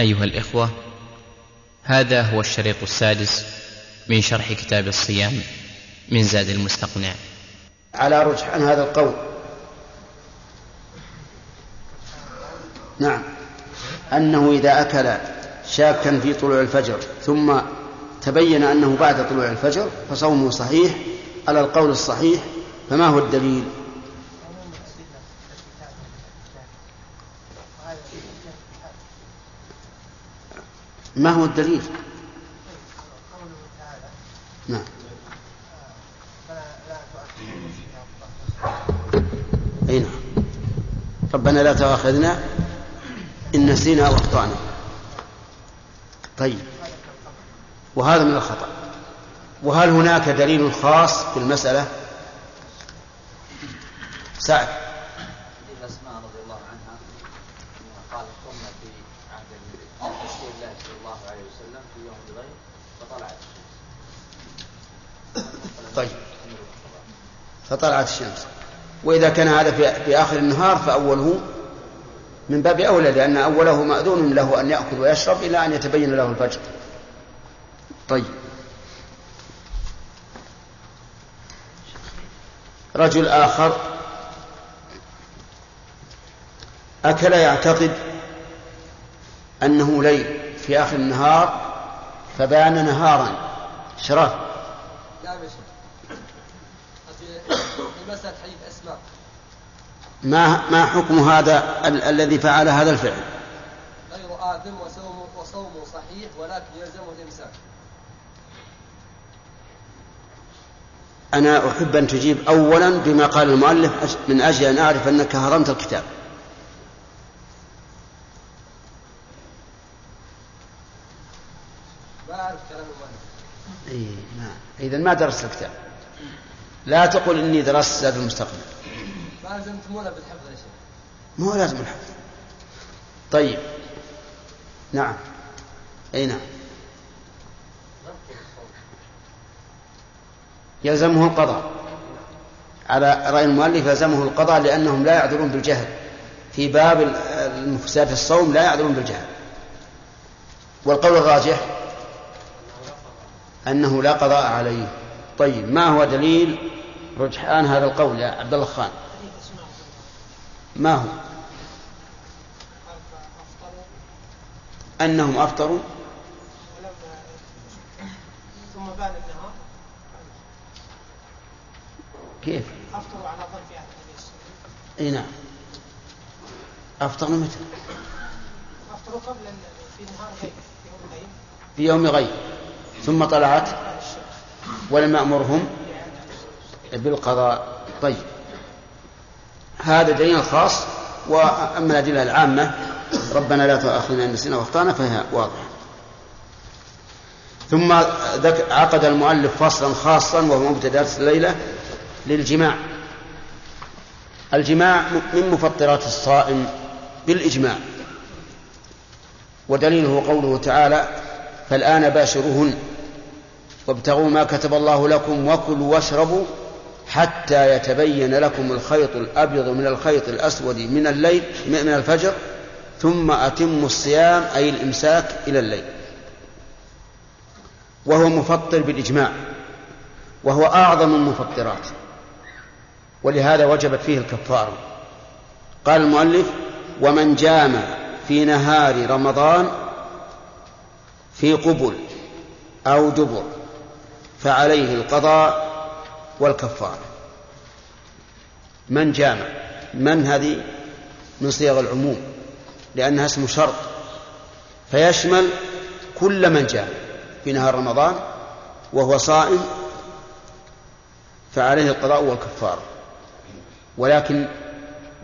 أيها الإخوة هذا هو الشريط السادس من شرح كتاب الصيام من زاد المستقنع. على رجحان هذا القول. نعم. أنه إذا أكل شاكا في طلوع الفجر ثم تبين أنه بعد طلوع الفجر فصومه صحيح على القول الصحيح فما هو الدليل؟ ما هو الدليل؟ نعم. أي نعم. ربنا لا تؤاخذنا إن نسينا أو أخطأنا. طيب. وهذا من الخطأ. وهل هناك دليل خاص في المسألة؟ سعد أسماء رضي الله عنها قال قمنا في عهد رسول الله صلى الله عليه وسلم في يوم الغيب فطلعت الشمس طيب فطلعت الشمس. وإذا كان هذا في, آخر النهار فأوله من باب أولى لأن أوله مأذون له أن يأكل ويشرب إلى أن يتبين له الفجر. طيب. رجل آخر أكل يعتقد أنه ليل في آخر النهار فبان نهارا. شرف لا يا في مسألة حديث أسماء ما ما حكم هذا ال- الذي فعل هذا الفعل؟ غير آثم وصوم وصومه صحيح ولكن يلزمه الإمساك. أنا أحب أن تجيب أولا بما قال المؤلف من أجل أن أعرف أنك هرمت الكتاب. ما أعرف كلام المؤلف. إيه نعم إذا ما درست الكتاب. لا تقل إني درست زاد المستقبل. ما ألزمتمونا بالحفظ يا شيخ. ما هو لازم الحفظ. طيب. نعم. أي نعم. يلزمه القضاء. على رأي المؤلف يلزمه القضاء لأنهم لا يعذرون بالجهل. في باب ال- المفسدات الصوم لا يعذرون بالجهل. والقول الراجح أنه لا قضاء عليه. طيب. ما هو دليل رجحان هذا القول يا عبد الله خان؟ ما هو أنهم أفطروا؟ ثم بان النهار. كيف؟ أفطروا على ظن في عهد النبي صلى الله عليه وسلم إي نعم. أفطروا متى؟ أفطروا قبل في نهار غيب في يوم غيب. في يوم غيب. ثم طلعت؟ ولم يأمرهم بالقضاء. طيب. هذا دليل خاص وأما الأدلة العامة ربنا لا تؤاخذنا إن نسينا وأخطأنا فهي واضحة. ثم عقد المؤلف فصلا خاصا وهو مبتدأ الليلة للجماع. الجماع من مفطرات الصائم بالإجماع. ودليله قوله تعالى فالآن باشروهن وابتغوا ما كتب الله لكم وكلوا واشربوا حتى يتبين لكم الخيط الأبيض من الخيط الأسود من الليل من الفجر ثم أتموا الصيام أي الإمساك إلى الليل. وهو مفطر بالإجماع. وهو أعظم المفطرات. ولهذا وجبت فيه الكفارة قال المؤلف ومن جامع في نهار رمضان في قبل أو دبر فعليه القضاء والكفارة من جامع؟ من هذه؟ من صيغ العموم لأنها اسم شرط. فيشمل كل من جامع في نهار رمضان وهو صائم فعليه القضاء والكفارة ولكن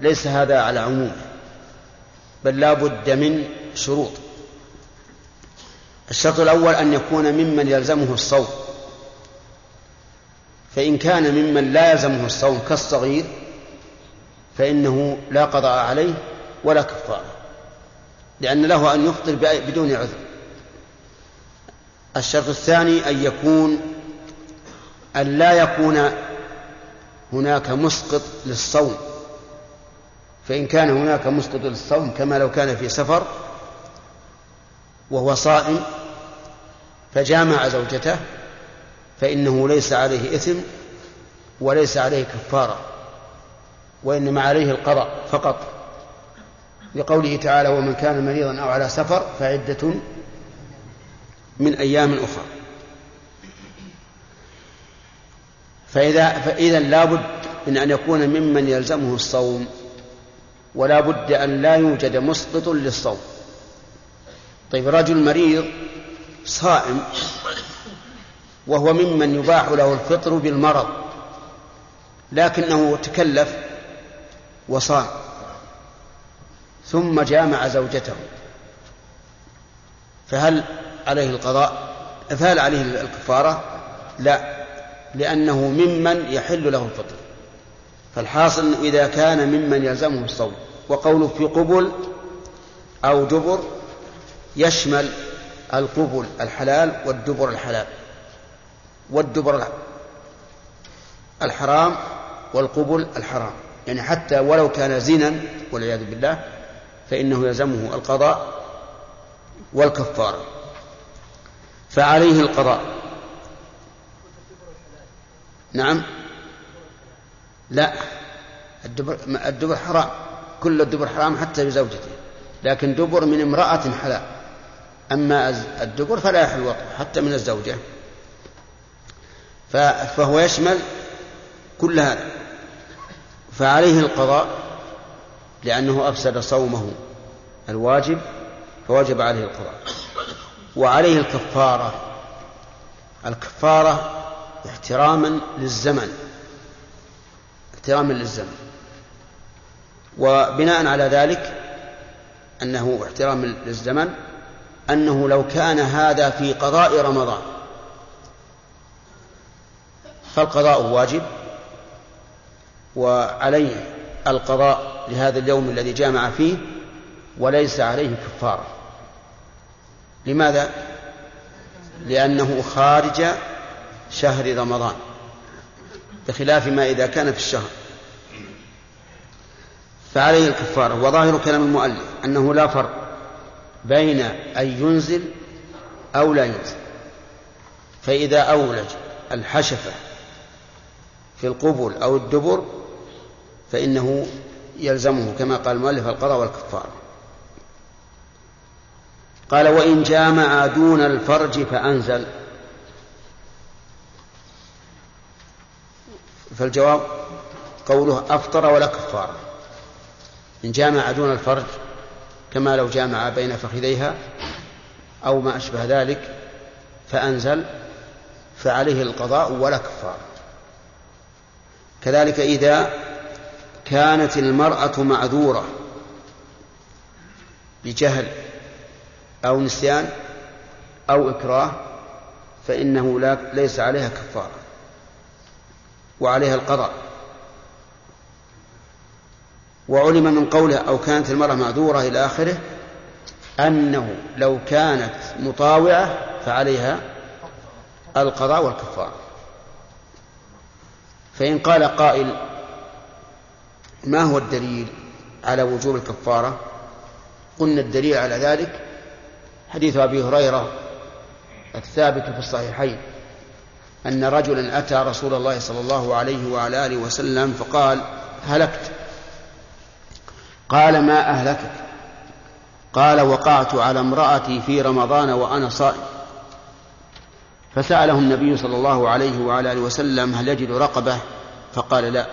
ليس هذا على عمومه بل لا بد من شروط. الشرط الأول أن يكون ممن يلزمه الصوم. فإن كان ممن لا يلزمه الصوم كالصغير فإنه لا قضاء عليه ولا كفارة لأن له أن يفطر بدون عذر. الشرط الثاني أن يكون أن لا يكون هناك مسقط للصوم. فإن كان هناك مسقط للصوم كما لو كان في سفر وهو صائم فجامع زوجته فإنه ليس عليه إثم وليس عليه كفارة وإنما عليه القضاء فقط. لقوله تعالى ومن كان مريضا أو على سفر فعدة من أيام أخرى. فإذا فإذا لابد من أن يكون ممن يلزمه الصوم ولا بد أن لا يوجد مسقط للصوم. طيب رجل مريض صائم وهو ممن يباح له الفطر بالمرض لكنه تكلف وصام ثم جامع زوجته. فهل عليه القضاء فهل عليه الكفارة؟ لا لأنه ممن يحل له الفطر. فالحاصل إذا كان ممن يلزمه الصوم وقوله في قبل أو دبر يشمل القبل الحلال والدبر الحلال. والدبر الحرام والقبل الحرام. يعني حتى ولو كان زنا والعياذ بالله فإنه يلزمه القضاء والكفارة. فعليه القضاء. نعم. لا. الدبر الدبر حرام. كل الدبر حرام حتى بزوجته. لكن دبر من امرأة حلال. أما الدبر فلا يحل الوطء حتى من الزوجة. فهو يشمل كل هذا. فعليه القضاء لأنه أفسد صومه الواجب فوجب عليه القضاء. وعليه الكفارة الكفارة احتراما للزمن احتراما للزمن. وبناء على ذلك أنه احترام للزمن أنه لو كان هذا في قضاء رمضان فالقضاء واجب وعليه القضاء لهذا اليوم الذي جامع فيه وليس عليه كفارة لماذا؟ لأنه خارج شهر رمضان بخلاف ما إذا كان في الشهر. فعليه الكفارة وظاهر كلام المؤلف أنه لا فرق بين أن ينزل أو لا ينزل. فإذا أولج الحشفة في القبل أو الدبر فإنه يلزمه كما قال المؤلف القضاء والكفارة قال وإن جامع دون الفرج فأنزل. فالجواب قوله أفطر ولا كفارة إن جامع دون الفرج كما لو جامع بين فخذيها أو ما أشبه ذلك فأنزل فعليه القضاء ولا كفارة كذلك إذا كانت المرأة معذورة بجهل أو نسيان أو إكراه فإنه لا ليس عليها كفارة وعليها القضاء. وعلم من قوله أو كانت المرأة معذورة إلى آخره أنه لو كانت مطاوعة فعليها القضاء والكفارة. فإن قال قائل ما هو الدليل على وجوب الكفارة؟ قلنا الدليل على ذلك حديث أبي هريرة الثابت في الصحيحين أن رجلا أتى رسول الله صلى الله عليه وعلى آله وسلم فقال هلكت. قال ما أهلكك. قال وقعت على امرأتي في رمضان وأنا صائم. فسأله النبي صلى الله عليه وعلى آله وسلم هل يجد رقبة؟ فقال لا.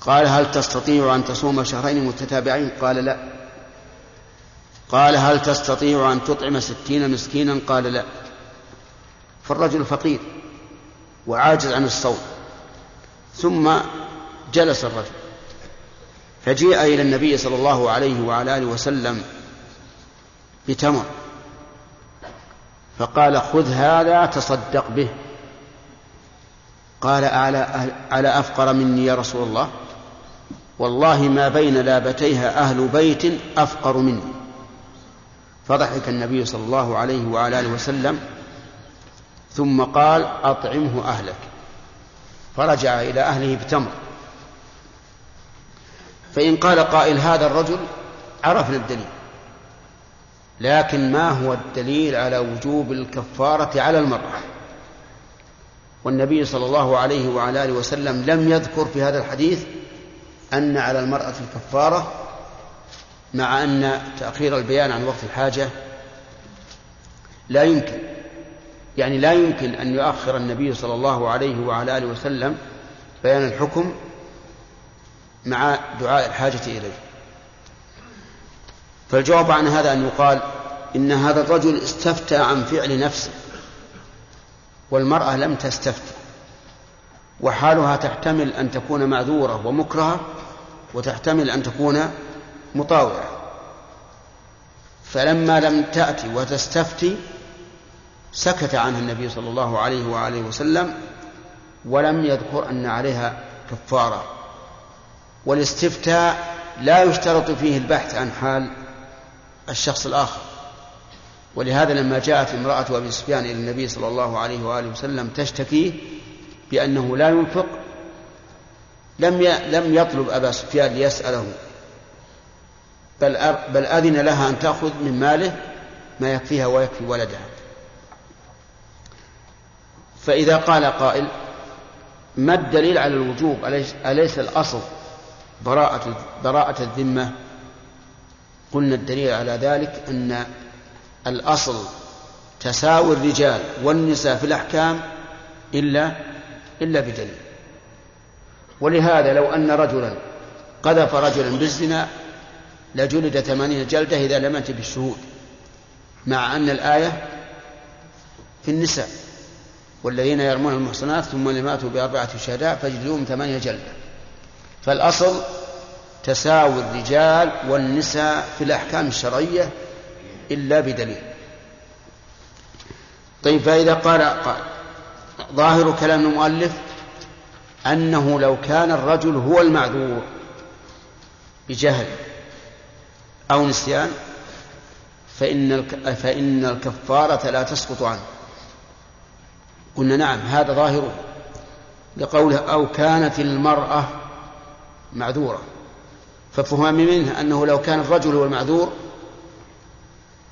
قال هل تستطيع أن تصوم شهرين متتابعين؟ قال لا. قال هل تستطيع أن تطعم ستين مسكينا؟ قال لا. فالرجل فقير وعاجز عن الصوم ثم جلس الرجل فجيء إلى النبي صلى الله عليه وعلى آله وسلم بتمر. فقال خذ هذا تصدق به. قال على على أفقر مني يا رسول الله؟ والله ما بين لابتيها أهل بيت أفقر مني. فضحك النبي صلى الله عليه وعلى آله وسلم ثم قال أطعمه أهلك. فرجع إلى أهله بتمر. فإن قال قائل هذا الرجل عرفنا الدليل. لكن ما هو الدليل على وجوب الكفارة على المرأة؟ والنبي صلى الله عليه وعلى آله وسلم لم يذكر في هذا الحديث أن على المرأة الكفارة مع أن تأخير البيان عن وقت الحاجة لا يمكن. يعني لا يمكن أن يؤخر النبي صلى الله عليه وعلى آله وسلم بيان الحكم مع دعاء الحاجة إليه. فالجواب عن هذا أن يقال إن هذا الرجل استفتى عن فعل نفسه والمرأة لم تستفتي وحالها تحتمل أن تكون معذورة ومكرهة وتحتمل أن تكون مطاوعة. فلما لم تأتي وتستفتي سكت عنها النبي صلى الله عليه وآله وسلم ولم يذكر أن عليها كفارة. والاستفتاء لا يشترط فيه البحث عن حال الشخص الآخر. ولهذا لما جاءت امرأة أبي سفيان إلى النبي صلى الله عليه وآله وسلم تشتكيه بأنه لا ينفق لم لم يطلب أبا سفيان ليسأله. بل بل أذن لها أن تأخذ من ماله ما يكفيها ويكفي ولدها. فإذا قال قائل ما الدليل على الوجوب؟ أليس الأصل براءة براءة الذمة؟ قلنا الدليل على ذلك أن الأصل تساوي الرجال والنساء في الأحكام إلا إلا بدليل. ولهذا لو أن رجلا قذف رجلا بالزنا لجلد ثمانين جلدة إذا لم يأتي بالشهود مع أن الآية في النساء والذين يرمون المحصنات ثم لم يأتوا بأربعة شهداء فاجلدوهم ثمانية جلدة. فالأصل تساوي الرجال والنساء في الأحكام الشرعية إلا بدليل. طيب فإذا قال, قال ظاهر كلام المؤلف أنه لو كان الرجل هو المعذور بجهل أو نسيان فإن فإن الكفارة لا تسقط عنه. قلنا نعم هذا ظاهره لقوله أو كانت المرأة معذورة. ففهم منه أنه لو كان الرجل هو المعذور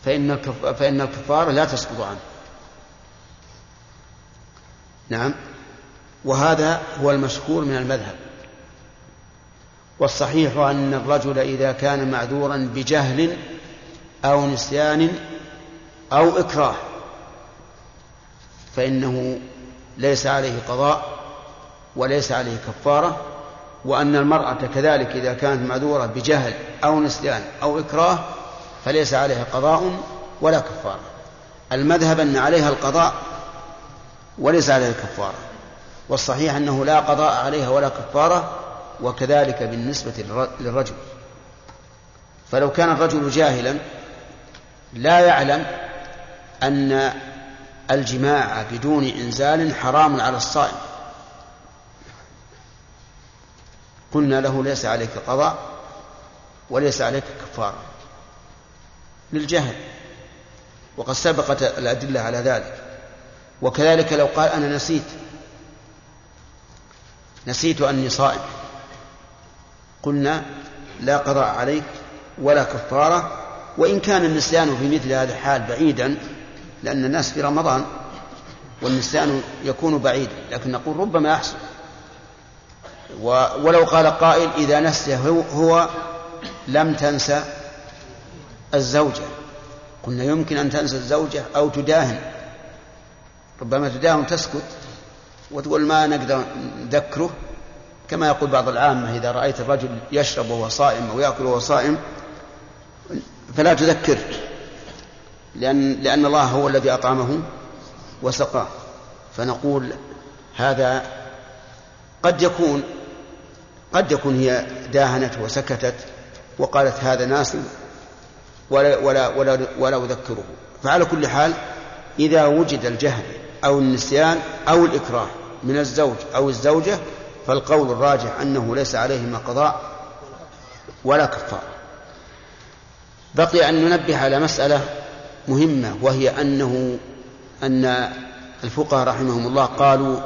فإن فإن الكفارة لا تسقط عنه. نعم. وهذا هو المشهور من المذهب. والصحيح أن الرجل إذا كان معذورا بجهل أو نسيان أو إكراه فإنه ليس عليه قضاء وليس عليه كفارة وأن المرأة كذلك إذا كانت معذورة بجهل أو نسيان أو إكراه فليس عليها قضاء ولا كفارة. المذهب أن عليها القضاء وليس عليها الكفارة والصحيح أنه لا قضاء عليها ولا كفارة وكذلك بالنسبة للرجل. فلو كان الرجل جاهلا لا يعلم أن الجماع بدون إنزال حرام على الصائم. قلنا له ليس عليك قضاء وليس عليك كفارة. للجهل. وقد سبقت الأدلة على ذلك. وكذلك لو قال أنا نسيت. نسيت أني صائم. قلنا لا قضاء عليك ولا كفارة. وإن كان النسيان في مثل هذا الحال بعيدا لأن الناس في رمضان والنسيان يكون بعيدا. لكن نقول ربما يحصل ولو قال قائل إذا نسي هو لم تنسى الزوجة. قلنا يمكن أن تنسى الزوجة أو تداهن. ربما تداهن تسكت وتقول ما نقدر نذكره. كما يقول بعض العامة إذا رأيت الرجل يشرب وهو صائم أو يأكل وهو صائم فلا تذكره لأن, لأن الله هو الذي أطعمه وسقاه. فنقول هذا قد يكون قد يكون هي داهنت وسكتت وقالت هذا ناس ولا ولا ولا ولا أذكره. فعلى كل حال إذا وجد الجهل أو النسيان أو الإكراه من الزوج أو الزوجة فالقول الراجح أنه ليس عليهما قضاء ولا كفارة بقي أن ننبه على مسألة مهمة وهي أنه أن الفقهاء رحمهم الله قالوا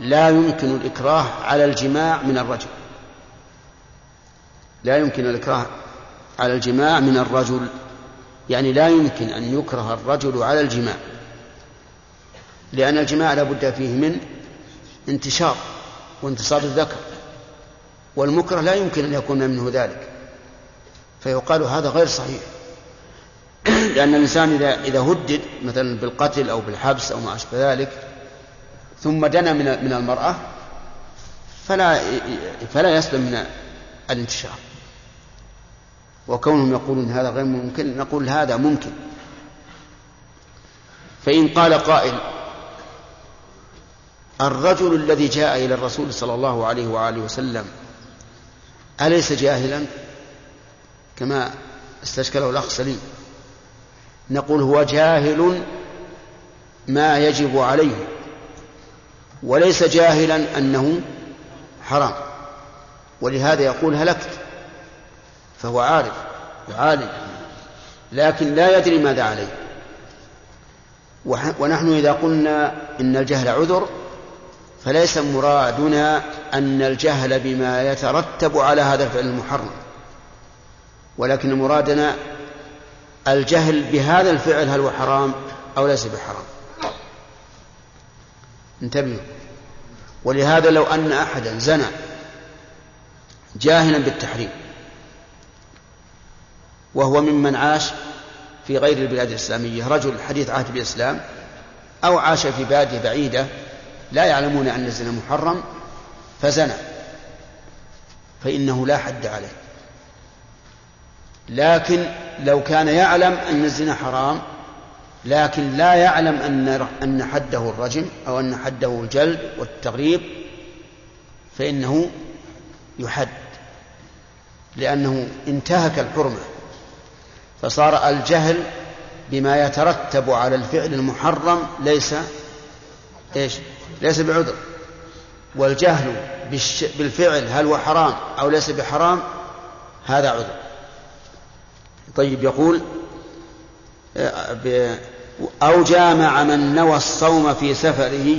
لا يمكن الإكراه على الجماع من الرجل. لا يمكن الإكراه على الجماع من الرجل. يعني لا يمكن أن يكره الرجل على الجماع لأن الجماع لا بد فيه من انتشار وانتصاب الذكر والمكره لا يمكن أن يكون منه ذلك. فيقال هذا غير صحيح. لأن الإنسان إذا إذا هدد مثلا بالقتل أو بالحبس أو ما أشبه ذلك ثم دنا من المرأة فلا فلا يسلم من الانتشار. وكونهم يقولون هذا غير ممكن نقول هذا ممكن. فإن قال قائل الرجل الذي جاء إلى الرسول صلى الله عليه وآله وسلم أليس جاهلا؟ كما استشكله الأخ سليم. نقول هو جاهل ما يجب عليه وليس جاهلا أنه حرام. ولهذا يقول هلكت. فهو عارف وعالم لكن لا يدري ماذا عليه. ونحن إذا قلنا إن الجهل عذر فليس مرادنا أن الجهل بما يترتب على هذا الفعل المحرم. ولكن مرادنا الجهل بهذا الفعل هل هو حرام أو ليس بحرام. انتبهوا. ولهذا لو أن أحدا زنى جاهلا بالتحريم وهو ممن عاش في غير البلاد الإسلامية رجل حديث عهد بالإسلام أو عاش في بادية بعيدة لا يعلمون أن الزنا محرم فزنى. فإنه لا حد عليه. لكن لو كان يعلم أن الزنا حرام لكن لا يعلم أن أن حده الرجم أو أن حده الجلد والتغريب فإنه يحد. لأنه انتهك الحرمة. فصار الجهل بما يترتب على الفعل المحرم ليس إيش؟ ليس بعذر. والجهل بالفعل هل هو حرام أو ليس بحرام هذا عذر. طيب يقول أو جامع من نوى الصوم في سفره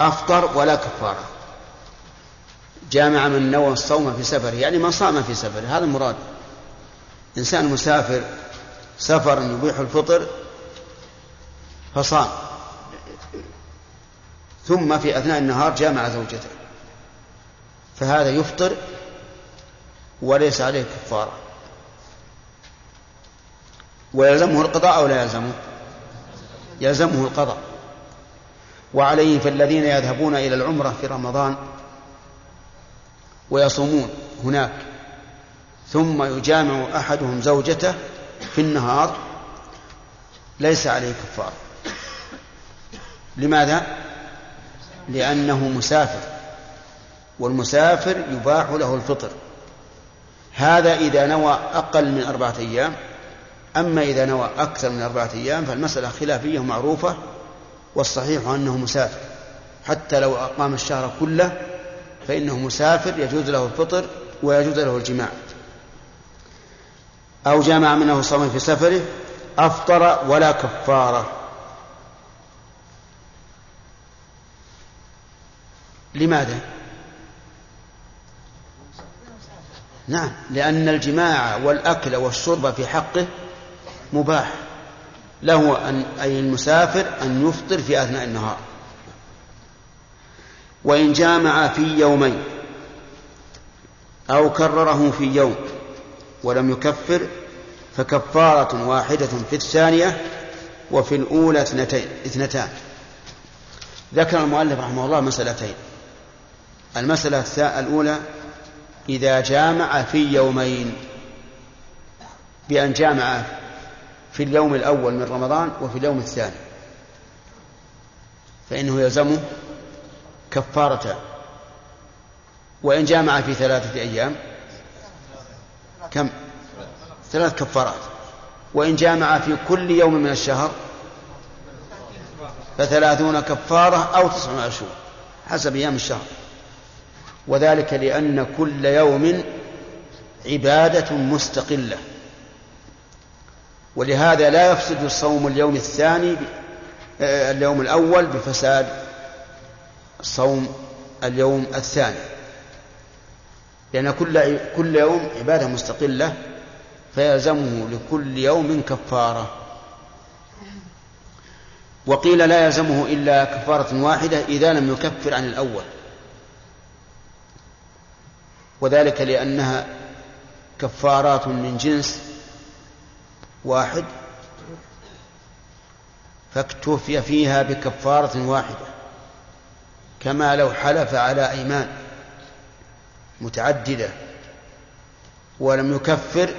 أفطر ولا كفارة. جامع من نوى الصوم في سفره يعني من صام في سفره هذا المراد إنسان مسافر سفر يبيح الفطر فصام. ثم في أثناء النهار جامع زوجته. فهذا يفطر وليس عليه كفارة. ويلزمه القضاء أو لا يلزمه؟ يلزمه القضاء. وعليه فالذين يذهبون إلى العمرة في رمضان ويصومون هناك. ثم يجامع أحدهم زوجته في النهار ليس عليه كفارة لماذا؟ لأنه مسافر والمسافر يباح له الفطر. هذا إذا نوى أقل من أربعة أيام أما إذا نوى أكثر من أربعة أيام فالمسألة خلافية معروفة والصحيح أنه مسافر. حتى لو أقام الشهر كله فإنه مسافر يجوز له الفطر ويجوز له الجماع. أو جامع منه صوم في سفره أفطر ولا كفارة لماذا؟ نعم لأن الجماع والأكل والشرب في حقه مباح. له أن أي المسافر أن يفطر في أثناء النهار. وإن جامع في يومين أو كرره في يوم ولم يكفر فكفارة واحدة في الثانية وفي الأولى اثنتين اثنتان. ذكر المؤلف رحمه الله مسألتين. المسألة الأولى إذا جامع في يومين بأن جامع في اليوم الأول من رمضان وفي اليوم الثاني. فإنه يلزمه كفارتان وإن جامع في ثلاثة أيام كم؟ ثلاث كفارات. وإن جامع في كل يوم من الشهر فثلاثون كفارة أو تسع وعشرون حسب أيام الشهر. وذلك لأن كل يوم عبادة مستقلة. ولهذا لا يفسد الصوم اليوم الثاني آه، اليوم الأول بفساد صوم اليوم الثاني. لأن كل كل يوم عبادة مستقلة فيلزمه لكل يوم كفارة. وقيل لا يلزمه إلا كفارة واحدة إذا لم يكفر عن الأول. وذلك لأنها كفارات من جنس واحد فاكتفي فيها بكفارة واحدة كما لو حلف على أيمان. متعددة ولم يكفر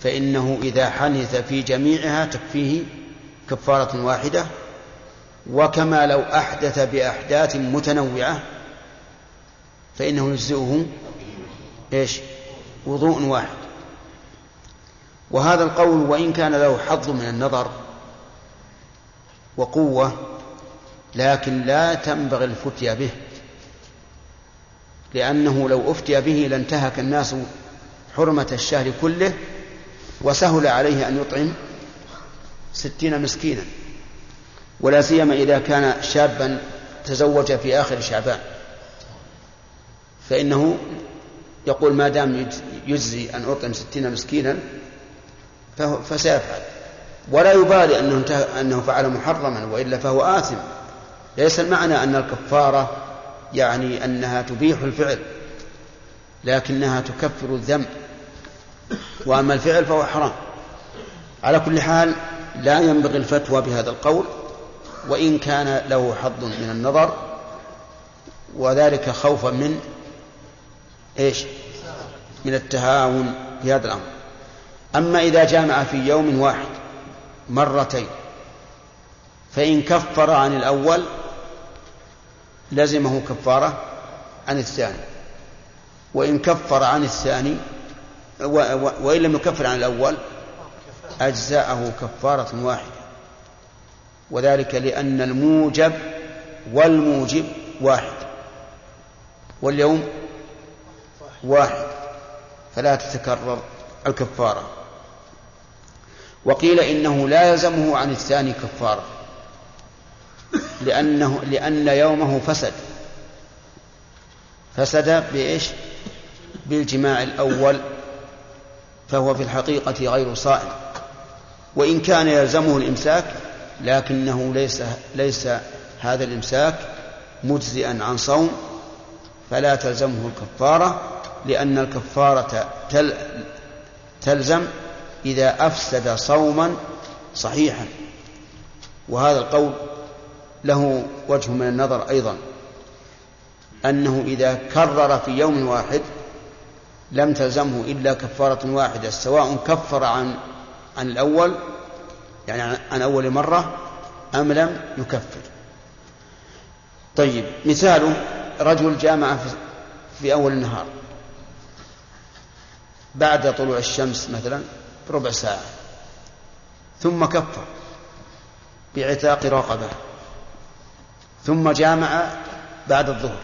فإنه إذا حنث في جميعها تكفيه كفارة واحدة وكما لو أحدث بأحداث متنوعة فإنه يجزئه إيش؟ وضوء واحد. وهذا القول وإن كان له حظ من النظر وقوة لكن لا تنبغي الفتيا به. لأنه لو أفتي به لانتهك الناس حرمة الشهر كله وسهل عليه أن يطعم ستين مسكينا ولا سيما إذا كان شابا تزوج في آخر شعبان. فإنه يقول ما دام يجزي أن أطعم ستين مسكينا فسيفعل. ولا يبالي أنه, أنه فعل محرما وإلا فهو آثم. ليس المعنى أن الكفارة يعني أنها تبيح الفعل لكنها تكفر الذنب. وأما الفعل فهو حرام. على كل حال لا ينبغي الفتوى بهذا القول وإن كان له حظ من النظر وذلك خوفا من إيش؟ من التهاون في هذا الأمر. أما إذا جامع في يوم واحد مرتين فإن كفر عن الأول لزمه كفارة عن الثاني. وإن كفر عن الثاني وإن لم يكفر عن الأول أجزاءه كفارة واحدة. وذلك لأن الموجب والموجب واحد. واليوم واحد. فلا تتكرر الكفارة. وقيل إنه لا يلزمه عن الثاني كفارة. لأنه لأن يومه فسد. فسد بإيش؟ بالجماع الأول فهو في الحقيقة غير صائم. وإن كان يلزمه الإمساك لكنه ليس ليس هذا الإمساك مجزئا عن صوم فلا تلزمه الكفارة لأن الكفارة تل تلزم إذا أفسد صوما صحيحا. وهذا القول له وجه من النظر أيضا. أنه إذا كرر في يوم واحد لم تلزمه إلا كفارة واحدة سواء كفر عن عن الأول يعني عن أول مرة أم لم يكفر. طيب مثاله رجل جامع في أول النهار بعد طلوع الشمس مثلا ربع ساعة ثم كفر بعتاق رقبة. ثم جامع بعد الظهر.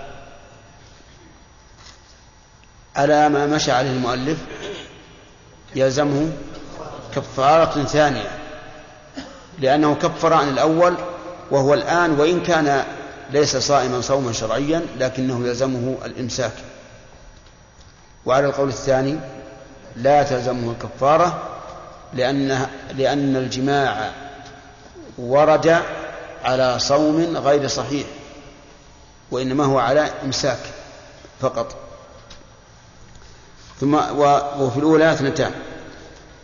على ما مشى عليه المؤلف يلزمه كفارة ثانية لأنه كفر عن الأول وهو الآن وإن كان ليس صائما صوما شرعيا لكنه يلزمه الإمساك. وعلى القول الثاني لا تلزمه الكفارة لأن لأن الجماع ورد على صوم غير صحيح وإنما هو على إمساك فقط. ثم وفي الأولى اثنتان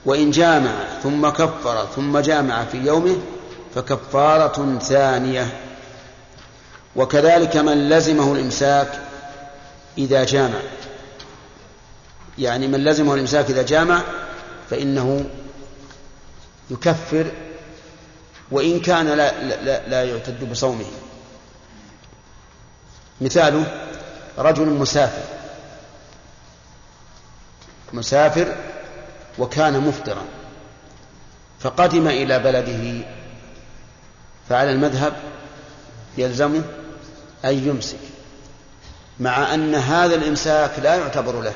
وإن جامع ثم كفر ثم جامع في يومه فكفارة ثانية. وكذلك من لزمه الإمساك إذا جامع. يعني من لزمه الإمساك إذا جامع فإنه يكفر وإن كان لا, لا, لا يعتد بصومه. مثاله رجل مسافر. مسافر وكان مفطرا. فقدم إلى بلده. فعلى المذهب يلزمه أن يمسك. مع أن هذا الإمساك لا يعتبر له.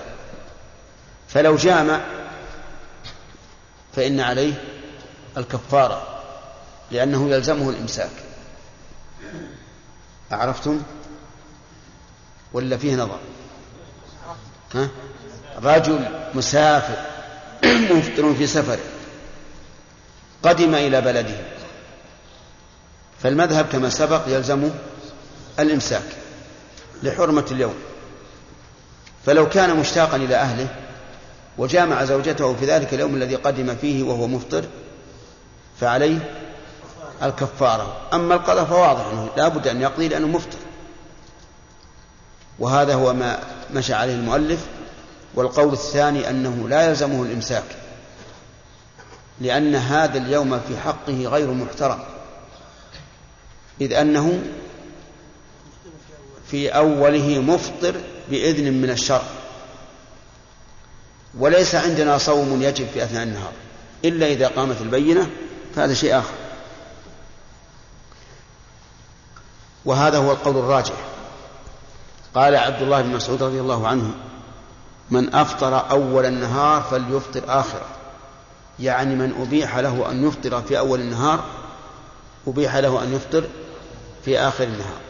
فلو جامع فإن عليه الكفارة. لأنه يلزمه الإمساك. أعرفتم؟ ولا فيه نظر؟ ها؟ رجل مسافر مفطر في سفر قدم إلى بلده. فالمذهب كما سبق يلزم الإمساك لحرمة اليوم. فلو كان مشتاقا إلى أهله وجامع زوجته في ذلك اليوم الذي قدم فيه وهو مفطر فعليه الكفارة. أما القضاء فواضح أنه لا بد أن يقضي لأنه مفطر. وهذا هو ما مشى عليه المؤلف والقول الثاني أنه لا يلزمه الإمساك لأن هذا اليوم في حقه غير محترم. إذ أنه في أوله مفطر بإذن من الشرع وليس عندنا صوم يجب في أثناء النهار إلا إذا قامت البينة فهذا شيء آخر. وهذا هو القول الراجح. قال عبد الله بن مسعود رضي الله عنه من أفطر أول النهار فليفطر آخره. يعني من أبيح له أن يفطر في أول النهار أبيح له أن يفطر في آخر النهار.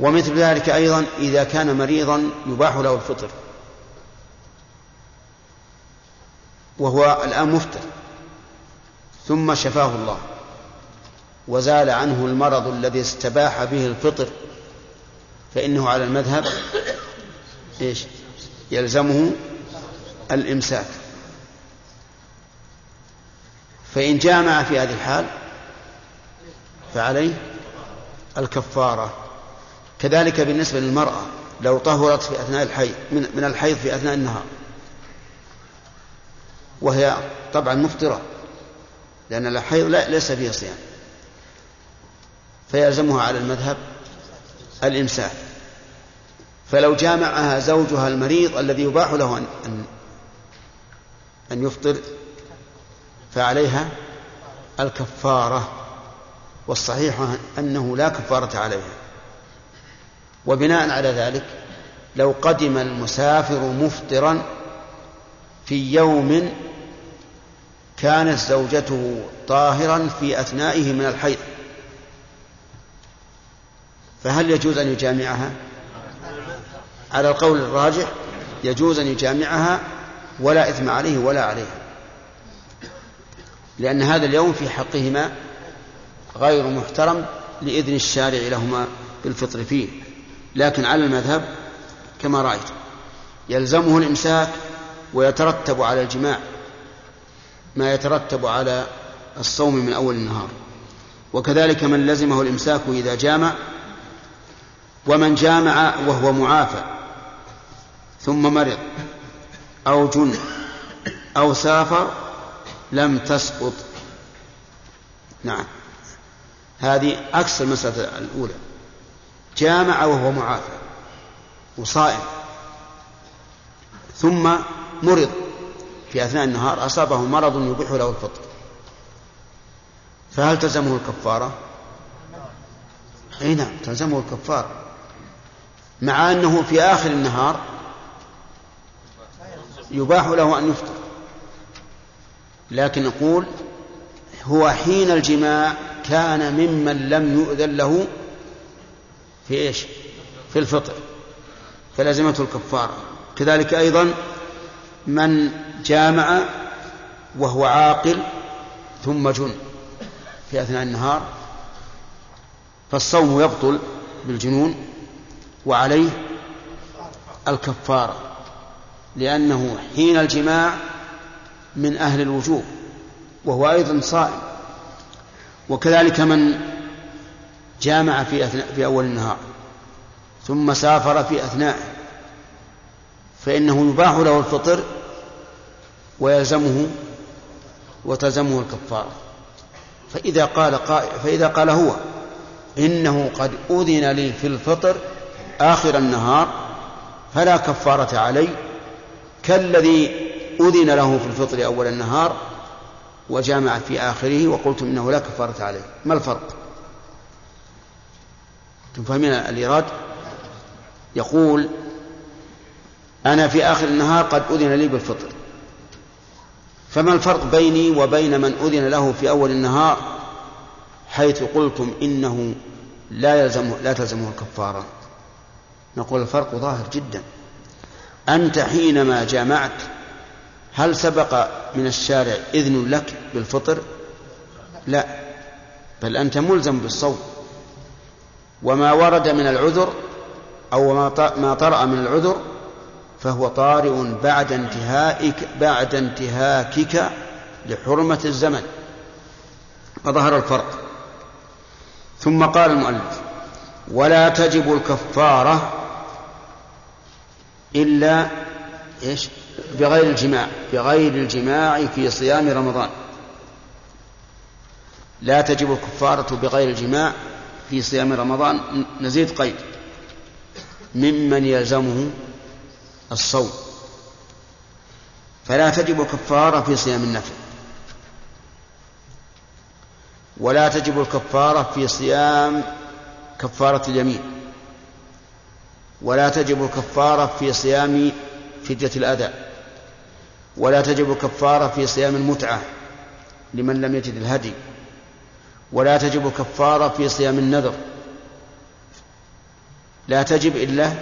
ومثل ذلك أيضا إذا كان مريضا يباح له الفطر وهو الآن مفطر ثم شفاه الله. وزال عنه المرض الذي استباح به الفطر فإنه على المذهب إيش؟ يلزمه الإمساك. فإن جامع في هذه الحال فعليه الكفارة. كذلك بالنسبة للمرأة لو طهرت في أثناء الحيض من, من الحيض في أثناء النهار. وهي طبعا مفطرة لأن الحيض لا ليس فيه صيام. فيلزمها على المذهب الإمساك. فلو جامعها زوجها المريض الذي يباح له أن أن, أن يفطر فعليها الكفارة. والصحيح أنه لا كفارة عليها. وبناء على ذلك لو قدم المسافر مفطرا في يوم كانت زوجته طاهرا في أثنائه من الحيض فهل يجوز أن يجامعها؟ على القول الراجح يجوز أن يجامعها ولا إثم عليه ولا عليها. لأن هذا اليوم في حقهما غير محترم لإذن الشارع لهما بالفطر فيه. لكن على المذهب كما رأيت يلزمه الإمساك ويترتب على الجماع ما يترتب على الصوم من أول النهار. وكذلك من لزمه الإمساك إذا جامع ومن جامع وهو معافى ثم مرض أو جن أو سافر لم تسقط. نعم. هذه عكس المسألة الأولى. جامع وهو معافى وصائم ثم مرض. في أثناء النهار أصابه مرض يبيح له الفطر. فهل تلزمه الكفارة؟ أي نعم تلزمه الكفارة. مع أنه في آخر النهار يباح له أن يفطر. لكن نقول هو حين الجماع كان ممن لم يؤذن له في إيش؟ في الفطر. فلزمته الكفارة. كذلك أيضا من جامع وهو عاقل ثم جن في أثناء النهار فالصوم يبطل بالجنون. وعليه الكفارة لأنه حين الجماع من أهل الوجوب وهو أيضا صائم. وكذلك من جامع في أثناء في أول النهار ثم سافر في أثنائه فإنه يباح له الفطر ويلزمه وتلزمه الكفارة. فإذا قال قائل فإذا قال هو إنه قد أذن لي في الفطر آخر النهار فلا كفارة علي كالذي أذن له في الفطر أول النهار وجامع في آخره وقلتم إنه لا كفارة عليه ما الفرق؟ أنتم فاهمين الإيراد؟ يقول أنا في آخر النهار قد أذن لي بالفطر. فما الفرق بيني وبين من أذن له في أول النهار؟ حيث قلتم إنه لا يلزم لا تلزمه الكفارة. نقول الفرق ظاهر جدا. أنت حينما جامعت هل سبق من الشارع إذن لك بالفطر؟ لا بل أنت ملزم بالصوم. وما ورد من العذر أو ما طرأ من العذر فهو طارئ بعد انتهائك بعد انتهاكك لحرمة الزمن. فظهر الفرق. ثم قال المؤلف ولا تجب الكفارة إلا إيش؟ بغير الجماع بغير الجماع في صيام رمضان. لا تجب الكفارة بغير الجماع في صيام رمضان. نزيد قيد. ممن يلزمه الصوم. فلا تجب الكفارة في صيام النفل. ولا تجب الكفارة في صيام كفارة اليمين. ولا تجب الكفارة في صيام فدية الأداء ولا تجب الكفارة في صيام المتعة لمن لم يجد الهدي. ولا تجب الكفارة في صيام النذر. لا تجب إلا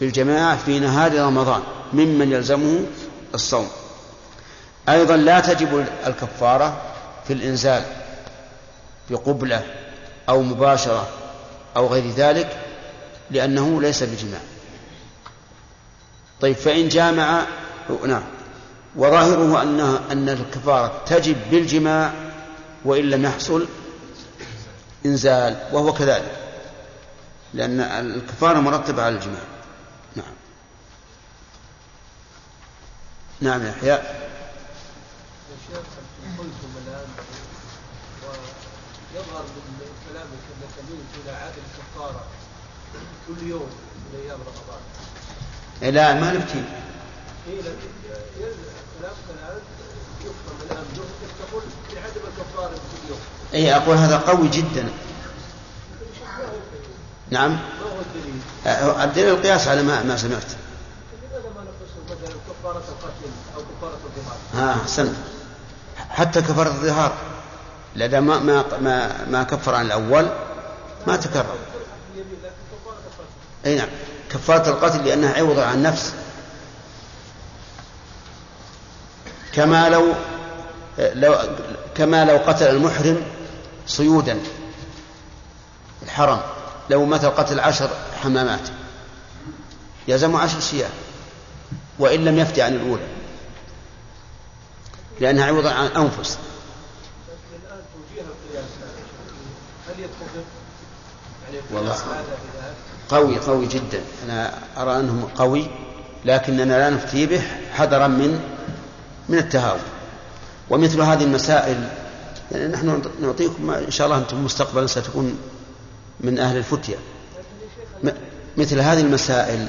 بالجماعة في نهار رمضان ممن يلزمه الصوم. أيضا لا تجب الكفارة في الإنزال بقبلة أو مباشرة أو غير ذلك لأنه ليس بجماع. طيب فإن جامع نعم. وظاهره أنها أن الكفارة تجب بالجماع وإن لم يحصل إنزال وهو كذلك. لأن الكفارة مرتبة على الجماع. نعم. نعم يا يحيى. قلتم الآن ويظهر من كلامك أنك تميل إلى عدم كل يوم من أيام رمضان. إيه، لا ما نفتي يوم. اي أقول هذا قوي جدا. نعم. ما هو الدليل؟ الدليل القياس على ما ما سمعت. لماذا ما مثلا كفارة القتل أو كفارة الظهار؟ ها احسنت حتى كفارة الظهار. لأن ما ما ما, ما كفر عن الأول ما تكرر. أي نعم. كفارة القتل لأنها عوض عن نفس. كما لو لو كما لو قتل المحرم صيودا الحرم. لو مثل قتل عشر حمامات. يلزم عشر شياه. وإن لم يفتي عن الأولى. لأنها عوض عن أنفس. لكن الآن توجيه القياس هل يتفق؟ يعني والله. قوي قوي جدا. أنا أرى أنه قوي لكننا لا نفتي به حذرا من من التهاون. ومثل هذه المسائل يعني نحن نعطيكم إن شاء الله أنتم مستقبلا ستكون من أهل الفتية. مثل هذه المسائل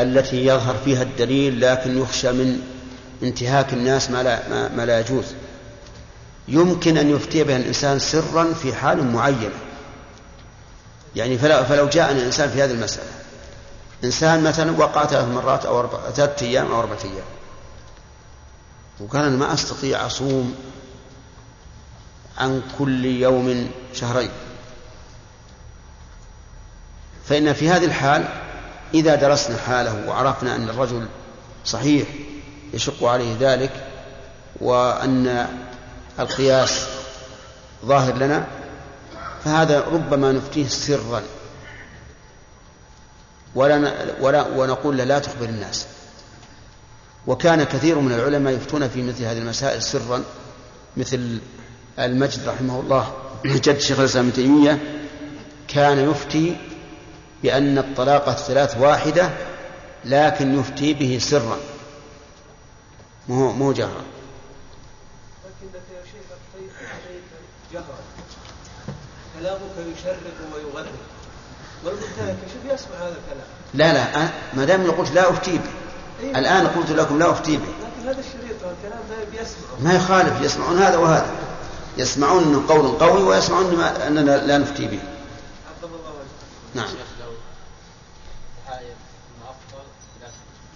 التي يظهر فيها الدليل لكن يخشى من انتهاك الناس ما لا, ما, ما لا يجوز. يمكن أن يفتي بها الإنسان سرا في حال معينة. يعني فلو, فلو جاءنا إنسان في هذه المسألة إنسان مثلا وقع ثلاث مرات أو أربع ثلاثة أيام أو أربعة أيام وقال أنا ما أستطيع أصوم عن كل يوم شهرين. فإن في هذه الحال إذا درسنا حاله وعرفنا أن الرجل صحيح يشق عليه ذلك وأن القياس ظاهر لنا فهذا ربما نفتيه سرا. ولا ولا ونقول له لا تخبر الناس. وكان كثير من العلماء يفتون في مثل هذه المسائل سرا مثل المجد رحمه الله جد شيخ الإسلام ابن تيمية كان يفتي بأن الطلاق الثلاث واحدة لكن يفتي به سرا. مو مو جهرا لكنك يا شيخ أفتيت عليك جهرا كلامك يشرق ويغرق والمنتهك شوف يسمع هذا الكلام لا لا أنا- ما دام قلت لا أفتي به أيوة. الآن قلت لكم لا أفتي به لكن هذا الشريط الكلام ده بيسمعه ما يخالف يسمعون هذا وهذا يسمعون انه قول قوي ويسمعون ما أننا لا نفتي به نعم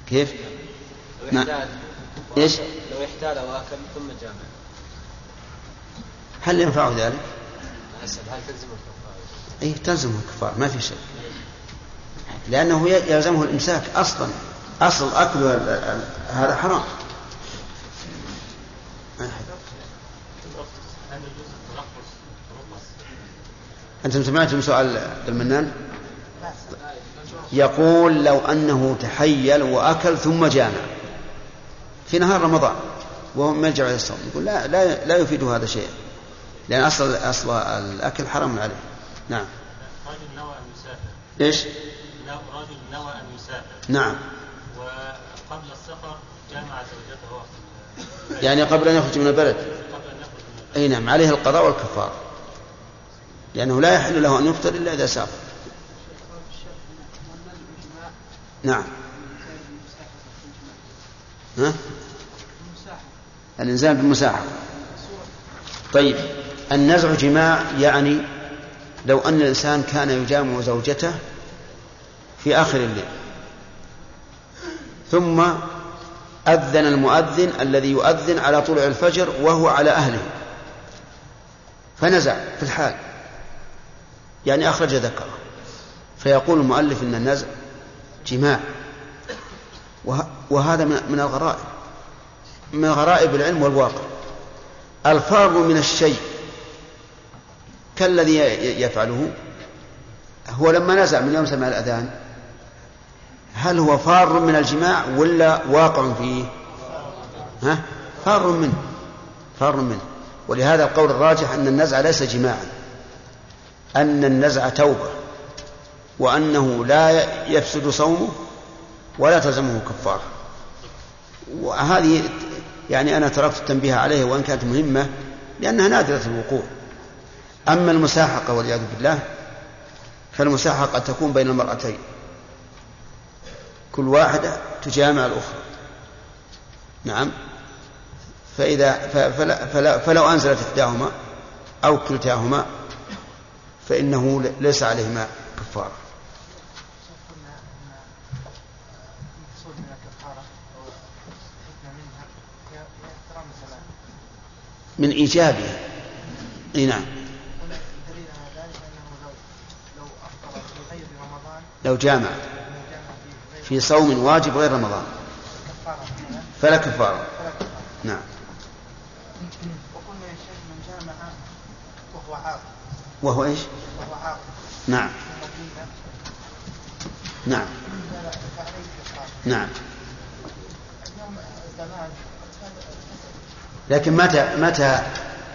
كيف؟ لو نعم. احتال إيش؟ لو احتال واكل ثم جامع هل ينفع ذلك؟ تلزم؟ اي تلزمه الكفار؟ ما في شك. لأنه ي- يلزمه الإمساك أصلا. أصل أكل هذا حرام. أنتم سمعتم سؤال المنان؟ يقول لو أنه تحيل وأكل ثم جامع في نهار رمضان وهو ملجأ إلى الصوم. يقول لا لا لا يفيد هذا شيئا. لأن أصل أصل الأكل حرام عليه. نعم. رجل نوى أن يسافر. إيش؟ رجل نوى أن يسافر. نعم. وقبل السفر جامع زوجته في- يعني قبل أن يخرج من البلد؟ قبل أن يخرج من أي نعم. عليه القضاء والكفارة لأنه لا يحل له أن يفطر إلا إذا سافر. نعم. ها؟ الإنزال بالمساحة. طيب. النزع جماع يعني لو أن الإنسان كان يجامع زوجته في آخر الليل. ثم أذن المؤذن الذي يؤذن على طلوع الفجر وهو على أهله. فنزع في الحال. يعني أخرج ذكره. فيقول المؤلف إن النزع جماع. وه- وهذا من الغرائب. من غرائب العلم والواقع. الفار من الشيء. كالذي يفعله؟ هو لما نزع من يوم سمع الأذان هل هو فار من الجماع ولا واقع فيه؟ ها؟ فار منه فار منه. ولهذا القول الراجح أن النزع ليس جماعا أن النزع توبة وأنه لا يفسد صومه ولا تلزمه كفارة. وهذه يعني أنا تركت التنبيه عليه وإن كانت مهمة لأنها نادرة الوقوع. أما المساحقة والعياذ بالله فالمساحقة تكون بين المرأتين. كل واحدة تجامع الأخرى. نعم. فإذا فلا فلا فلو أنزلت إحداهما أو كلتاهما فإنه ليس عليهما كفارة. من الكفاره أو الحكمه منها هي هي احترام الزمان من إيجابها أي نعم هنا الدليل على ذلك انه لو لو افطر في غير رمضان لو جامع في صوم واجب غير رمضان. فلا كفارة. نعم. وقلنا يا شيخ من جامع وهو عاقل. وهو إيش؟ وهو عاقل. نعم. نعم. نعم. لكن متى متى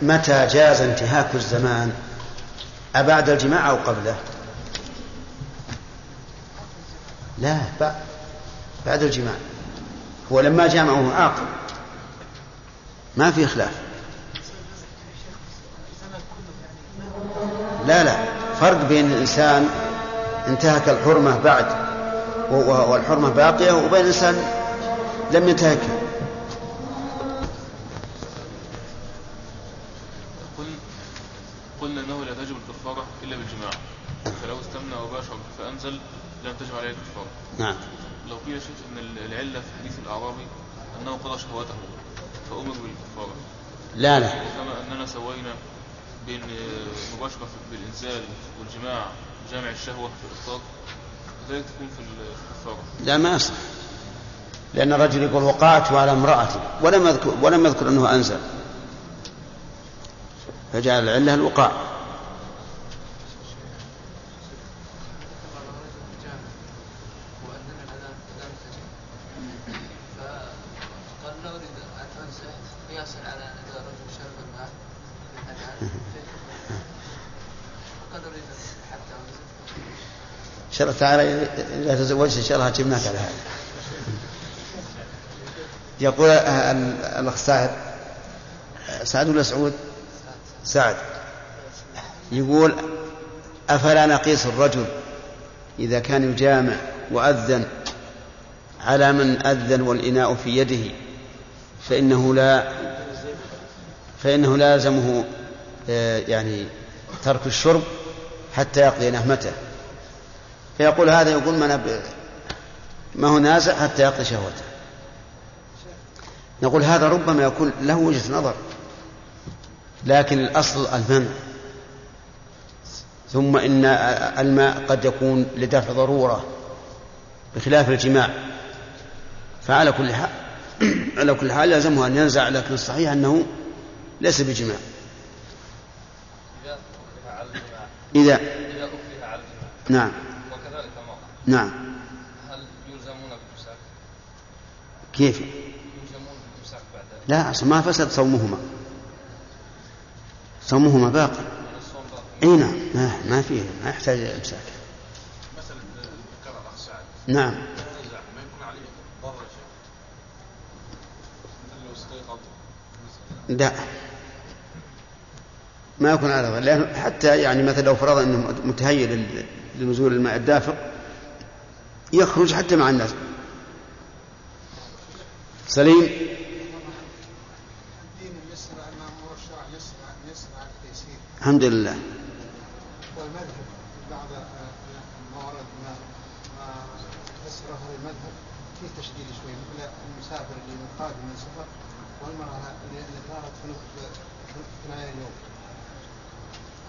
متى جاز انتهاك الزمان؟ أبعد الجماع أو قبله؟ لا بعد بعد الجماع. هو لما جامع وهو عاقل. ما في خلاف لا لا. فرق بين الإنسان انتهك الحرمة بعد والحرمة باقية وبين إنسان لم ينتهكها قل قلنا إنه لا تجب الكفارة إلا بالجماع. فلو استمنى وباشر فأنزل لم تجب عليه الكفاره نعم. لو قيل شيخ أن العلة في حديث الأعرابي أنه قضى شهوته فامر بالكفاره لا لا. وكما أننا سوينا بين مباشرة بالإنزال والجماع جامع الشهوة في الافطار كذلك تكون في الكفارة. لا ما يصح لأن الرجل يقول وقعت على امرأتي ولم يذكر ولم يذكر أنه أنزل. فجعل العلة الوقاع وأذن الأذان أذان الفجر فقال لا أريد أن أنسى قياسا على أن إذا رجل شرب الماء في الأذان فقد أريد حتى أنزل إن شاء الله تعالى إذا تزوجت إن شاء الله جبناك على هذا. يقول ال- الأخ سعد سعد ولا سعود؟ سعد. يقول أفلا نقيس الرجل إذا كان يجامع وأذن على من أذن والإناء في يده فإنه لا فإنه لا يلزمه آه، يعني ترك الشرب حتى يقضي نهمته. فيقول هذا يقول ما, نب... ما هو نازع حتى يقضي شهوته. نقول هذا ربما يكون له وجهة نظر لكن الأصل المنع ثم إن الماء قد يكون لدفع ضرورة بخلاف الجماع. فعلى كل حال على كل حال لازمه أن ينزع لكن الصحيح أنه ليس بجماع. إذا إذا نعم. نعم. هل يلزمون بالإمساك؟ كيف؟ يلزمون بالإمساك بعد لا أصلا ما فسد صومهما. صومهما باق يعني باقي. إي نعم. ما, فيه ما يحتاج إلى امساك مسألة ذكر الأخ سعد. نعم. نزع ما يكون عليه ضرر شيء مثل لو استيقظ لا. ما يكون على ضرر لأنه حتى يعني مثلا لو فرض أنه متهيئ لنزول الماء الدافق يخرج حتى مع الناس. سليم. الحمد لله. والمذهب بعض الموارد ما المذهب فيه تشديد شوي. مثل المسافر اللي قادم من سفر والمرأة اللي ثارت في في ثنايا يوم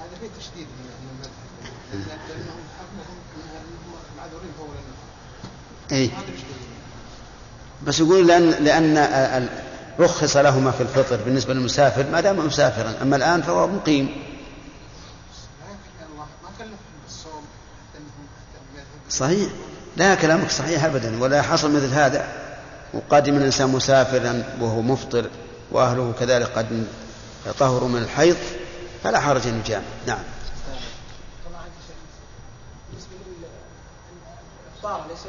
هذا فيه تشديد من المذهب. لأنهم حكمهم معذورين طول دليل بس يقول لأن ال- رخص لهما في الفطر بالنسبة للمسافر ما دام مسافرا أما الآن فهو مقيم صحيح لا كلامك صحيح أبدا ولا حصل مثل هذا وقادم الإنسان مسافرا وهو مفطر وأهله كذلك قد طهروا من الحيض فلا حرج أن يجامع نعم بالنسبة للافطار ليس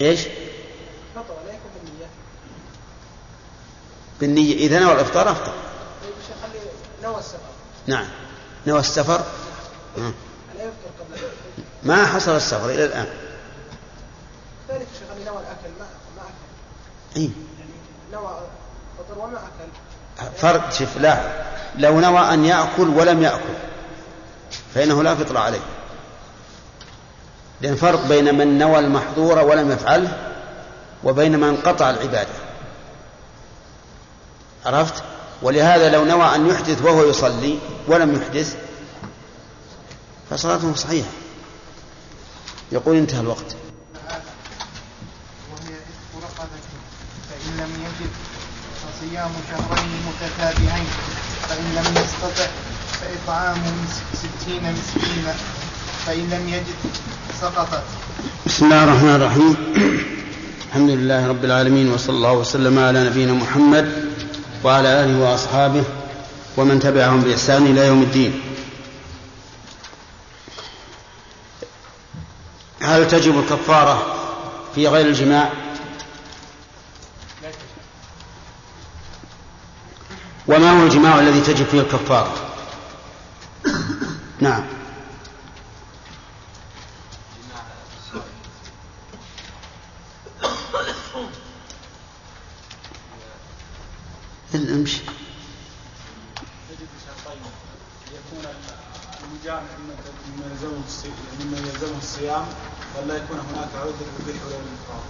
الفطر لا يكون بالنيات بالنية. إذا نوى الإفطار أفطر. خلي نوى السفر. نعم. نوى السفر يفطر قبل ما حصل السفر إلى الآن. ذلك شيخ خلي نوى الاكل ما ما اكل إيه؟ يعني نوى فطر وما اكل فرق شوف لا. لو نوى أن يأكل ولم يأكل فإنه لا فطر عليه. لأن فرق بين من نوى المحظور ولم يفعله وبين من قطع العبادة. عرفت؟ ولهذا لو نوى أن يحدث وهو يصلي ولم يحدث فصلاته صحيحة. يقول انتهى الوقت. وهي فإن لم يجد فصيام شهرين متتابعين فإن لم يستطع فإطعام ستين مسكينا فإن لم يجد سقطت. بسم الله الرحمن الرحيم. الحمد لله رب العالمين وصلى الله وسلم على نبينا محمد وعلى آله وأصحابه ومن تبعهم بإحسان إلى يوم الدين. هل تجب الكفارة في غير الجماع؟ وما هو الجماع الذي تجب فيه الكفارة؟ نعم. امشي. يجب بشرطين يكون المجامع مما يلزمه مما يلزمه الصيام ولا يكون هناك عذر يبيح له الافطار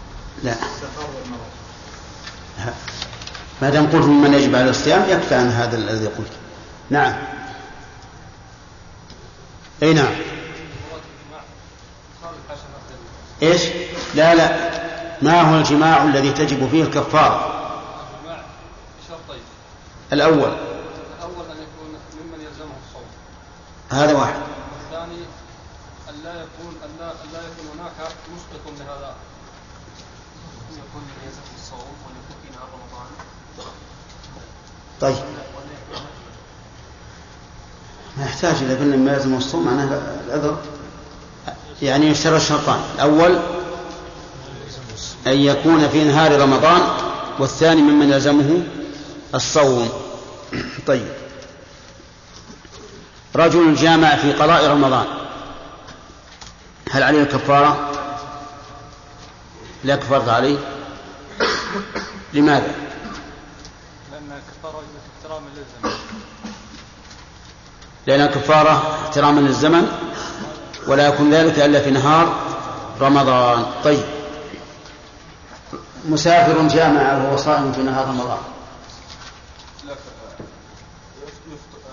لا. السفر والمرض. ما دام قلت ممن يجب على الصيام يكفي عن هذا الذي قلت. نعم. أي نعم. إيش؟ لا لا. ما هو الجماع الذي تجب فيه الكفاره الأول. الأول أن يكون ممن يلزمه الصوم. هذا واحد. والثاني أن لا يكون أن لا, أن لا يكون هناك مسقط لهذا. يكون من يلزمه الصوم ويكون في نهار رمضان. طيب. ما يحتاج اذا قلنا ما يلزم الصوم معناه العذر يعني يشترى الشرطان الأول أن يكون في نهار رمضان والثاني ممن يلزمه الصوم. طيب. رجل جامع في قضاء رمضان. هل عليه الكفاره لا كفارة عليه. لماذا؟ لأن كفارة احترام للزمن. لأن الكفارة احتراما للزمن ولا يكون ذلك إلا في نهار رمضان. طيب. مسافر جامع وهو صائم في نهار رمضان لا يفطر,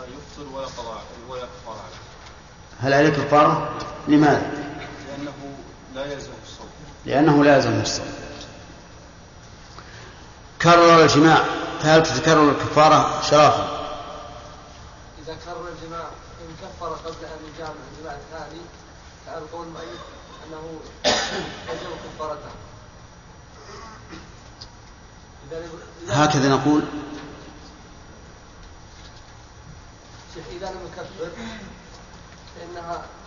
يفطر ولا قضاء ولا كفارة عليه هل عليه كفارة؟ لماذا؟ لأنه لا يلزم الصوم. لأنه لازم الصوم. كرر الجماع. فهل تتكرر الكفارة شرافا؟ إذا كرر الجماع إن كفر قبل أن يجامع الجماع الثاني فعلى القول المؤيد أنه يجب كفارته. هكذا نقول. شيخ إذا لم يكفر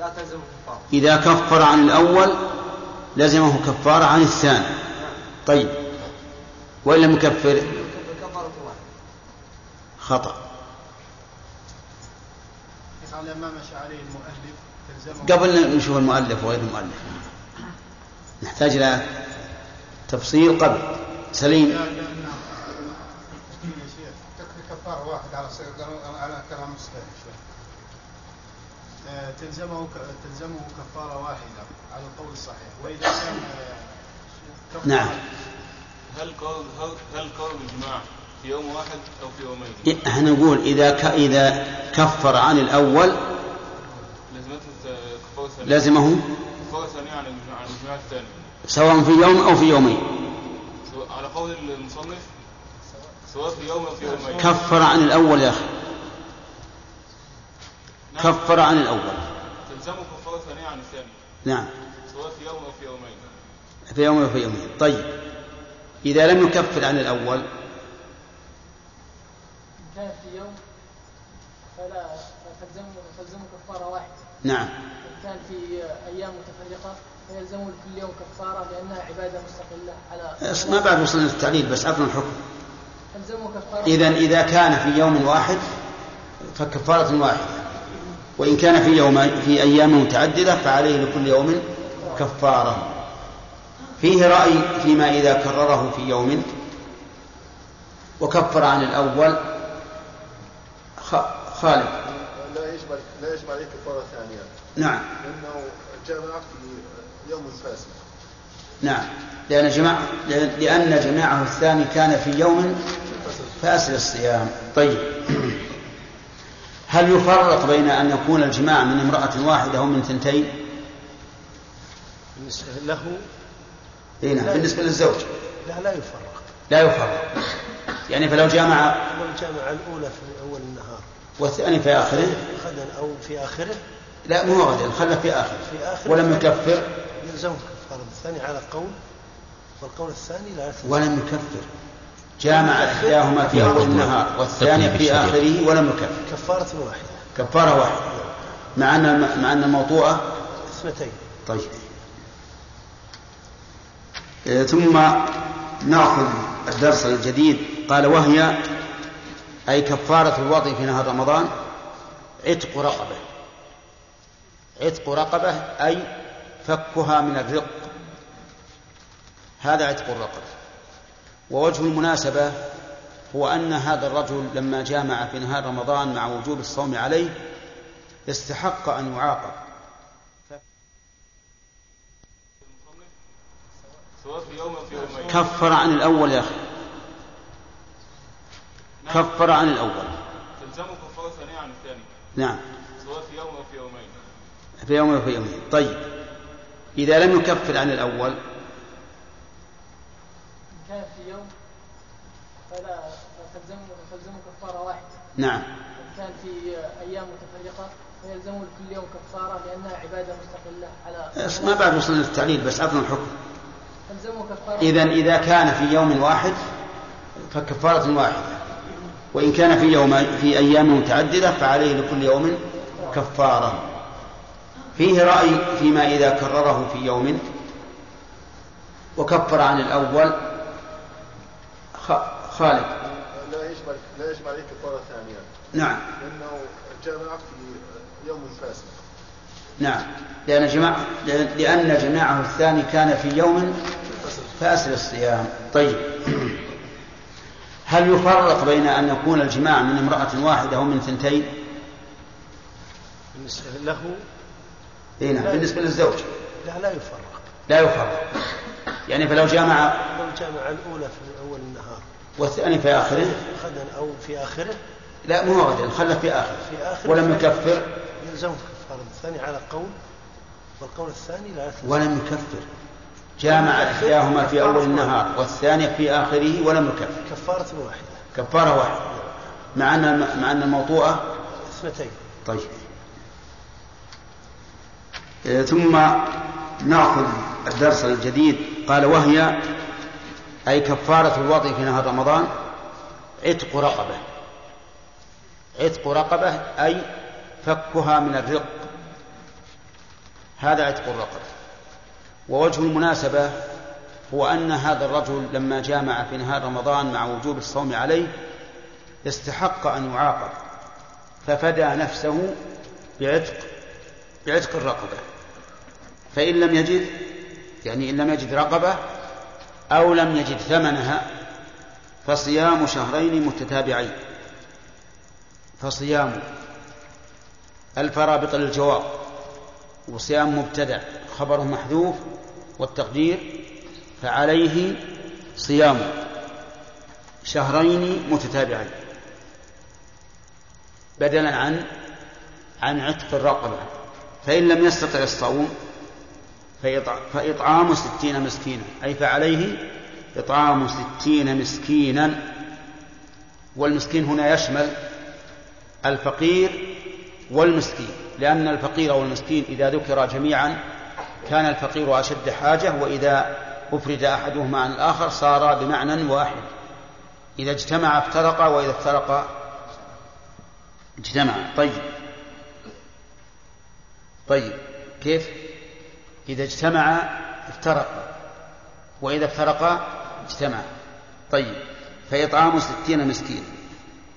لا تلزم كفارة إذا كفر عن الأول لزمه كفارة عن الثاني. طيب. وإن لم يكفر؟ يكفر كفارة واحدة خطأ ما مشى عليه المؤلف قبل أن نشوف المؤلف وغير المؤلف. نحتاج إلى تفصيل قبل. سليم. لا لا نعم يا شيخ تكفي كفارة واحدة على على كلام تلزمه ك- تلزمه كفارة واحدة على القول الصحيح. وإذا كان آه، كفارة- نعم. هل قول هل, هل قول الجماع في يوم واحد أو في يومين؟ إيه، إحنا نقول إذا ك... إذا كفر عن الأول لازمته كفارة ثانية. لزمه كفارة ثانية عن الجماع عن الجماع الثاني سواء في يوم أو في يومين. على قول المصنف سواء في يوم أو في يومين. كفر عن الأول يا أخي. كفر عن الأول. تلزمه كفاره ثانية عن الثاني نعم. سواء في يوم أو في يومين. في يوم أو في يومين. طيب. إذا لم يكفر عن الأول. إن كان في يوم فلا تلزم تلزم كفارة واحدة. نعم. إن كان في أيام متفرقة فيلزمه كل يوم كفارة لأنها عبادة مستقلة على ما بعد وصلنا للتعليل بس عطنا الحكم تلزمه كفارة إذا إذا كان في يوم واحد فكفارة واحدة. وإن كان في يوم في أيام متعددة فعليه لكل يوم كفارة. فيه رأي فيما إذا كرره في يوم وكفر عن الأول. خالد. لا يجب لا يجب عليه كفارة ثانية. نعم. لأنه جمع في يوم فاسد نعم. لأن جماع لأن جماعة الثاني كان في يوم فاسد الصيام. طيب. هل يفرق بين أن يكون الجماع من امرأة واحدة أو من ثنتين؟ بالنسبة له إيه نعم بالنسبة للزوج. لا لا يفرق. لا يفرق. يعني فلو جامع لو جامع الأولى في أول النهار. والثاني في آخره؟ غدا أو في آخره؟ لا مو غدا خله في آخره. في آخره ولم يكفر؟ يلزمه كفارة الثاني على قول والقول الثاني لا يلزم ولم يكفر. جامع إحداهما في أول النهار والثاني في آخره ولم يكفر. كفارة واحدة. كفارة واحدة. مع أن مع أن الموضوعة اثنتين. طيب. آه، ثم نأخذ الدرس الجديد. قال وهي أي كفارة الوضع في نهار رمضان عتق رقبة. عتق رقبة أي فكها من الرق. هذا عتق الرقبة. ووجه المناسبة هو أن هذا الرجل لما جامع في نهار رمضان مع وجوب الصوم عليه يستحق أن يعاقب. في في كفر عن الأول يا أخي. كفر عن الأول. تلزمه كفارة ثانية عن الثاني. نعم. سواء في يوم أو في يومين. في يوم وفي يومين. طيب. إذا لم يكفر عن الأول كان في يوم فلا تلزم تلزم كفارة واحدة. نعم. كان في أيام متفرقة فيلزمه كل يوم كفارة لأنها عبادة مستقلة على ما بعد وصلنا للتعليل بس عطنا الحكم. تلزمه إذا إذا كان في يوم واحد فكفارة واحدة. وإن كان في يوم في أيام متعددة فعليه لكل يوم كفارة. فيه رأي فيما إذا كرره في يوم وكفر عن الأول خالد. لا يجب لا يجب عليه كفارة ثانية نعم. لأنه جمع في يوم فاسد. نعم. لأن جماع لأن جماعة الثاني كان في يوم فاسد الصيام. طيب. هل يفرق بين أن يكون الجماع من امرأة واحدة أو من ثنتين؟ بالنسبة له؟ إيه نعم. بالنسبة للزوج. لا لا يفرق. لا يفرق. يعني فلو جامع لو جامع الأولى في أول والثاني في آخره؟ غدا أو في آخره؟ لا مو غدا خله في آخره. في آخره ولم يكفر؟ يلزمه كفارة الثاني على قول والقول الثاني لا يلزم ولم يكفر. جامع إحداهما في أول النهار والثانية في آخره ولم يكفر. كفارة واحدة. كفارة واحدة. مع أن مع أن الموطوءة اثنتين. طيب. آه، ثم نأخذ الدرس الجديد. قال وهي أي كفارة الوضع في نهار رمضان؟ عتق رقبة. عتق رقبة أي فكها من الرق. هذا عتق الرقبة. ووجه المناسبة هو أن هذا الرجل لما جامع في نهار رمضان مع وجوب الصوم عليه يستحق أن يعاقب ففدى نفسه بعتق بعتق الرقبة. فإن لم يجد يعني إن لم يجد رقبة أو لم يجد ثمنها فصيام شهرين متتابعين. فصيام الفرابط للجواب وصيام مبتدع خبره محذوف والتقدير فعليه صيام شهرين متتابعين. بدلا عن عن عتق الرقبة. فإن لم يستطع الصوم فإطعام ستين مسكينا. أي فعليه إطعام ستين مسكينا. والمسكين هنا يشمل الفقير والمسكين لأن الفقير والمسكين إذا ذكر جميعا كان الفقير أشد حاجة وإذا أفرد أحدهما عن الآخر صار بمعنى واحد. إذا اجتمع افترقا وإذا افترقا اجتمع. طيب. طيب. كيف؟ إذا اجتمع افترق. وإذا افترقا اجتمع. طيب. فإطعام ستين مسكين.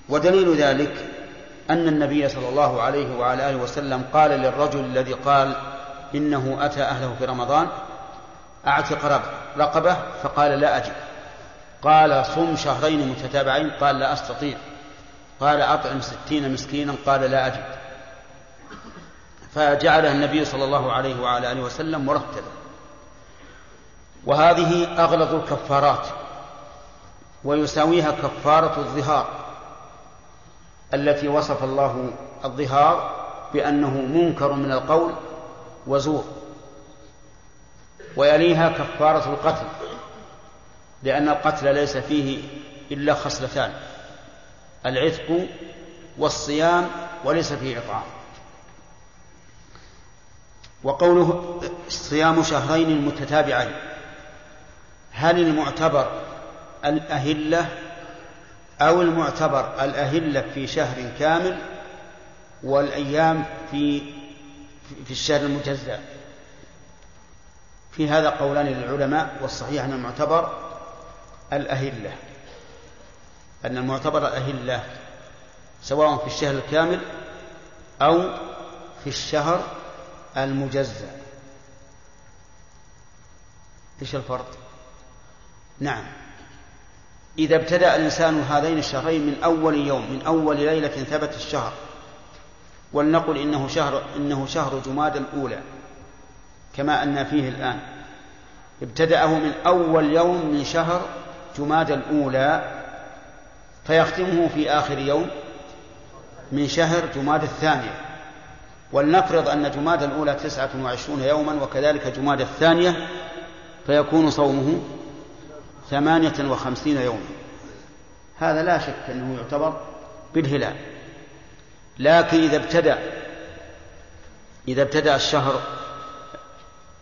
ودليل ذلك أن النبي صلى الله عليه وعلى آله وسلم قال للرجل الذي قال إنه أتى أهله في رمضان أعتق رقبة فقال لا أجد. قال صم شهرين متتابعين قال لا أستطيع. قال أطعم ستين مسكينا قال لا أجد. فجعلها النبي صلى الله عليه وعلى آله وسلم مرتبة. وهذه أغلظ الكفارات ويساويها كفارة الظهار التي وصف الله الظهار بأنه منكر من القول وزور ويليها كفارة القتل لأن القتل ليس فيه إلا خصلتان العتق والصيام وليس فيه إطعام. وقوله صيام شهرين متتابعين. هل المعتبر الأهلة أو المعتبر الأهلة في شهر كامل والأيام في في الشهر المجزأ؟ في هذا قولان للعلماء والصحيح أن المعتبر الأهلة. أن المعتبر الأهلة سواء في الشهر الكامل أو في الشهر المجزأ. إيش الفرق؟ نعم. إذا ابتدأ الإنسان هذين الشهرين من أول يوم من أول ليلة ثبت الشهر ولنقل إنه شهر إنه شهر جماد الأولى كما أن فيه الآن. ابتدأه من أول يوم من شهر جماد الأولى فيختمه في آخر يوم من شهر جماد الثانية. ولنفرض أن جماد الأولى تسعة وعشرون يوما وكذلك جماد الثانية فيكون صومه ثمانية وخمسين يوما. هذا لا شك أنه يعتبر بالهلال. لكن إذا ابتدأ إذا ابتدأ الشهر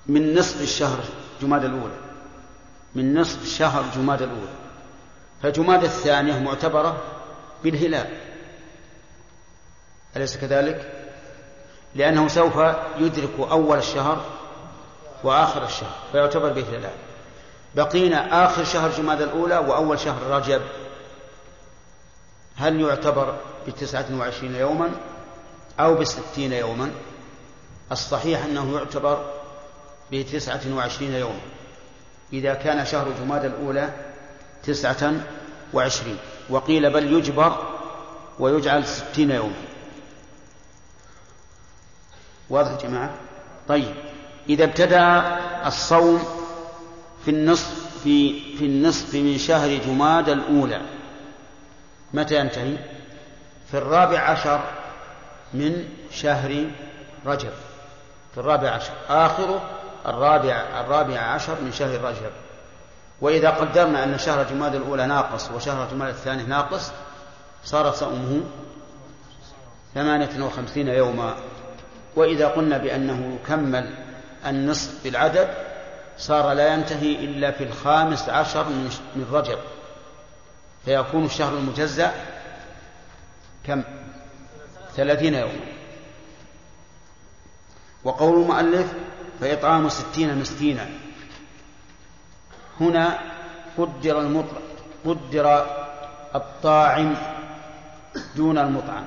من نصف الشهر جماد الأولى من نصف شهر جماد الأولى فجماد الثانية معتبرة بالهلال. أليس كذلك؟ لأنه سوف يدرك أول الشهر وآخر الشهر فيعتبر به الهلال بقينا آخر شهر جماد الأولى وأول شهر رجب. هل يعتبر بتسعة وعشرين يوما أو بستين يوما؟ الصحيح أنه يعتبر بتسعة وعشرين يوما. إذا كان شهر جماد الأولى تسعة وعشرين وقيل بل يجبر ويجعل ستين يوما. واضح يا جماعة؟ طيب إذا ابتدأ الصوم في النصف في في النصف من شهر جماد الأولى متى ينتهي؟ في الرابع عشر من شهر رجب. في الرابع عشر آخره الرابع الرابع عشر من شهر رجب. وإذا قدرنا أن شهر جماد الأولى ناقص وشهر جماد الثاني ناقص صار صومه ثمانية وخمسين يوما. وإذا قلنا بأنه يكمل النصف بالعدد صار لا ينتهي إلا في الخامس عشر من رجب. فيكون الشهر المجزأ كم؟ ثلاثين يوما. وقول المؤلف فإطعام ستين مسكينا. هنا قدر المطلق قدر الطاعم دون المطعم.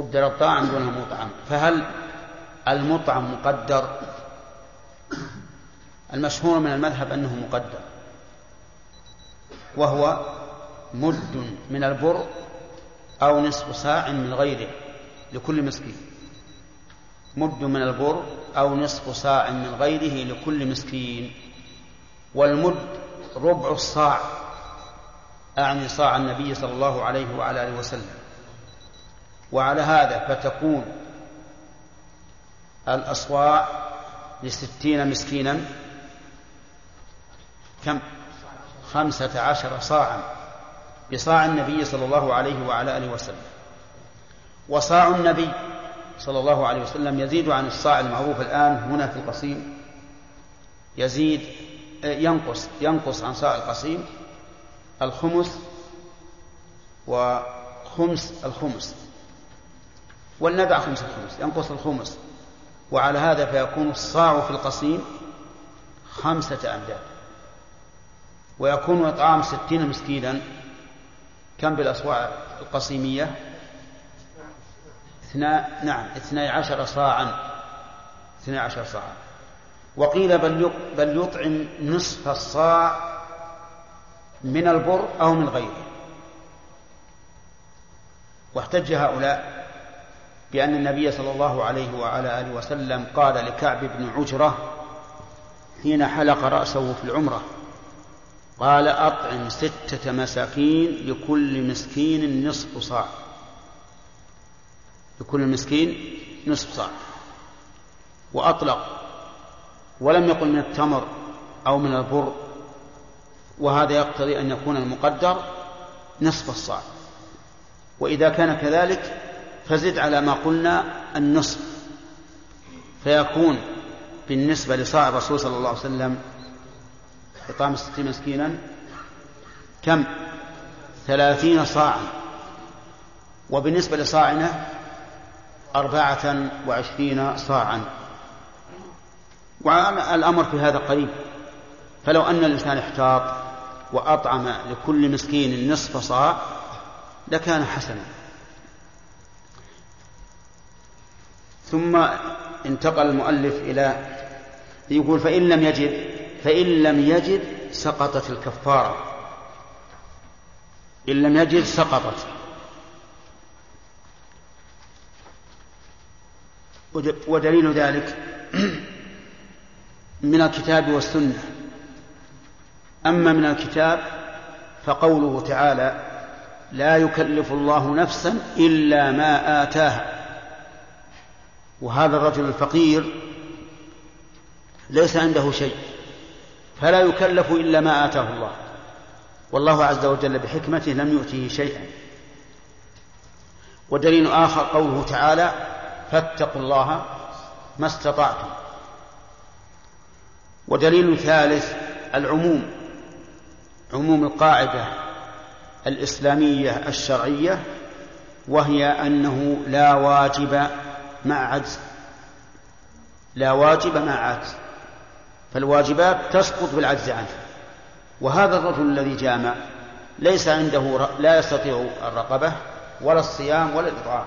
قدر الطاعم دون المطعم فهل المطعم مقدر؟ المشهور من المذهب أنه مقدر. وهو مد من البر أو نصف صاع من غيره لكل مسكين. مد من البر أو نصف صاع من غيره لكل مسكين. والمد ربع الصاع أعني صاع النبي صلى الله عليه وعلى آله وسلم. وعلى هذا فتكون الأصواع لستين مسكينا. كم؟ خمسة عشر صاعا. بصاع النبي صلى الله عليه وعلى آله وسلم. وصاع النبي صلى الله عليه وسلم يزيد عن الصاع المعروف الآن هنا في القصيم. يزيد ينقص ينقص عن صاع القصيم الخمس وخمس الخمس. والنبع خمس الخمس ينقص الخمس. وعلى هذا فيكون الصاع في القصيم خمسة أمداد ويكون إطعام ستين مسكينا. كم بالأصواع القصيمية؟ اثنا نعم اثني عشر صاعا. اثني عشر صاعا. وقيل بل بل يطعم نصف الصاع من البر أو من غيره. واحتج هؤلاء بأن النبي صلى الله عليه وعلى آله وسلم قال لكعب بن عجرة حين حلق رأسه في العمرة قال أطعم ستة مساكين لكل مسكين نصف صاع. لكل مسكين نصف صاع. وأطلق ولم يقل من التمر أو من البر وهذا يقتضي أن يكون المقدر نصف الصاع. وإذا كان كذلك فزد على ما قلنا النصف فيكون بالنسبة لصاع الرسول صلى الله عليه وسلم إطعام ستين مسكينا كم؟ ثلاثين صاعا وبالنسبة لصاعنا أربعة وعشرين صاعا. والأمر في هذا قريب. فلو أن الإنسان احتاط وأطعم لكل مسكين نصف صاع لكان حسنا. ثم انتقل المؤلف إلى يقول فإن لم يجد فإن لم يجد سقطت الكفارة. إن لم يجد سقطت. ودليل ذلك من الكتاب والسنة. أما من الكتاب فقوله تعالى لا يكلف الله نفسا إلا ما آتاها. وهذا الرجل الفقير ليس عنده شيء فلا يكلف إلا ما آتاه الله. والله عز وجل بحكمته لم يؤته شيئا. ودليل آخر قوله تعالى فاتقوا الله ما استطعتم. ودليل ثالث العموم عموم القاعدة الإسلامية الشرعية وهي أنه لا واجب مع عجز. لا واجب مع عجز. فالواجبات تسقط بالعجز عنه. وهذا الرجل الذي جامع ليس عنده لا يستطيع الرقبة ولا الصيام ولا الإطعام.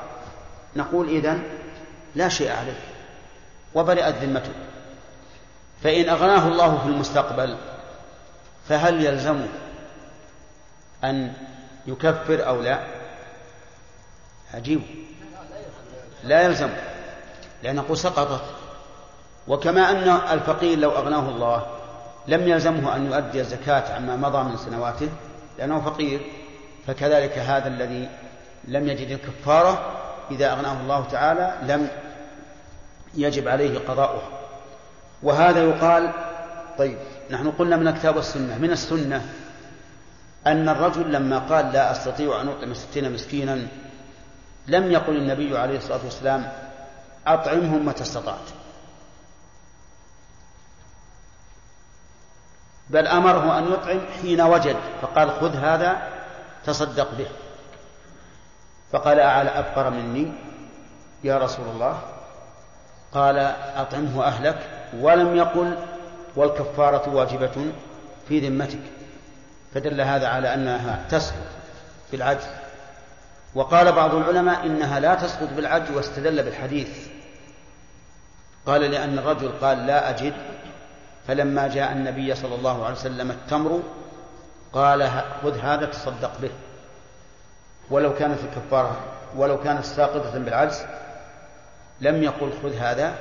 نقول إذن لا شيء عليه. وبرئت ذمته. فإن أغناه الله في المستقبل فهل يلزمه أن يكفر أو لا؟ عجيب. لا يلزم لأن نقول سقطت. وكما أن الفقير لو أغناه الله لم يلزمه أن يؤدي الزكاة عما مضى من سنواته لأنه فقير. فكذلك هذا الذي لم يجد الكفارة إذا أغناه الله تعالى لم يجب عليه قضاؤها وهذا يقال طيب نحن قلنا من الكتاب والسنة. من السنة أن الرجل لما قال لا أستطيع أن أطعم ستين مسكينا لم يقل النبي عليه الصلاة والسلام أطعمهم متى استطعت بل أمره أن يطعم حين وجد فقال خذ هذا تصدق به. فقال أعلى أفقر مني؟ يا رسول الله قال أطعمه أهلك ولم يقل والكفارة واجبة في ذمتك. فدل هذا على أنها تسقط بالعجز وقال بعض العلماء إنها لا تسقط بالعجز واستدل بالحديث. قال لأن الرجل قال لا أجد فلما جاء النبي صلى الله عليه وسلم التمر قال خذ هذا تصدق به. ولو كانت الكفارة ولو كانت ساقطة بالعجز لم يقل خذ هذا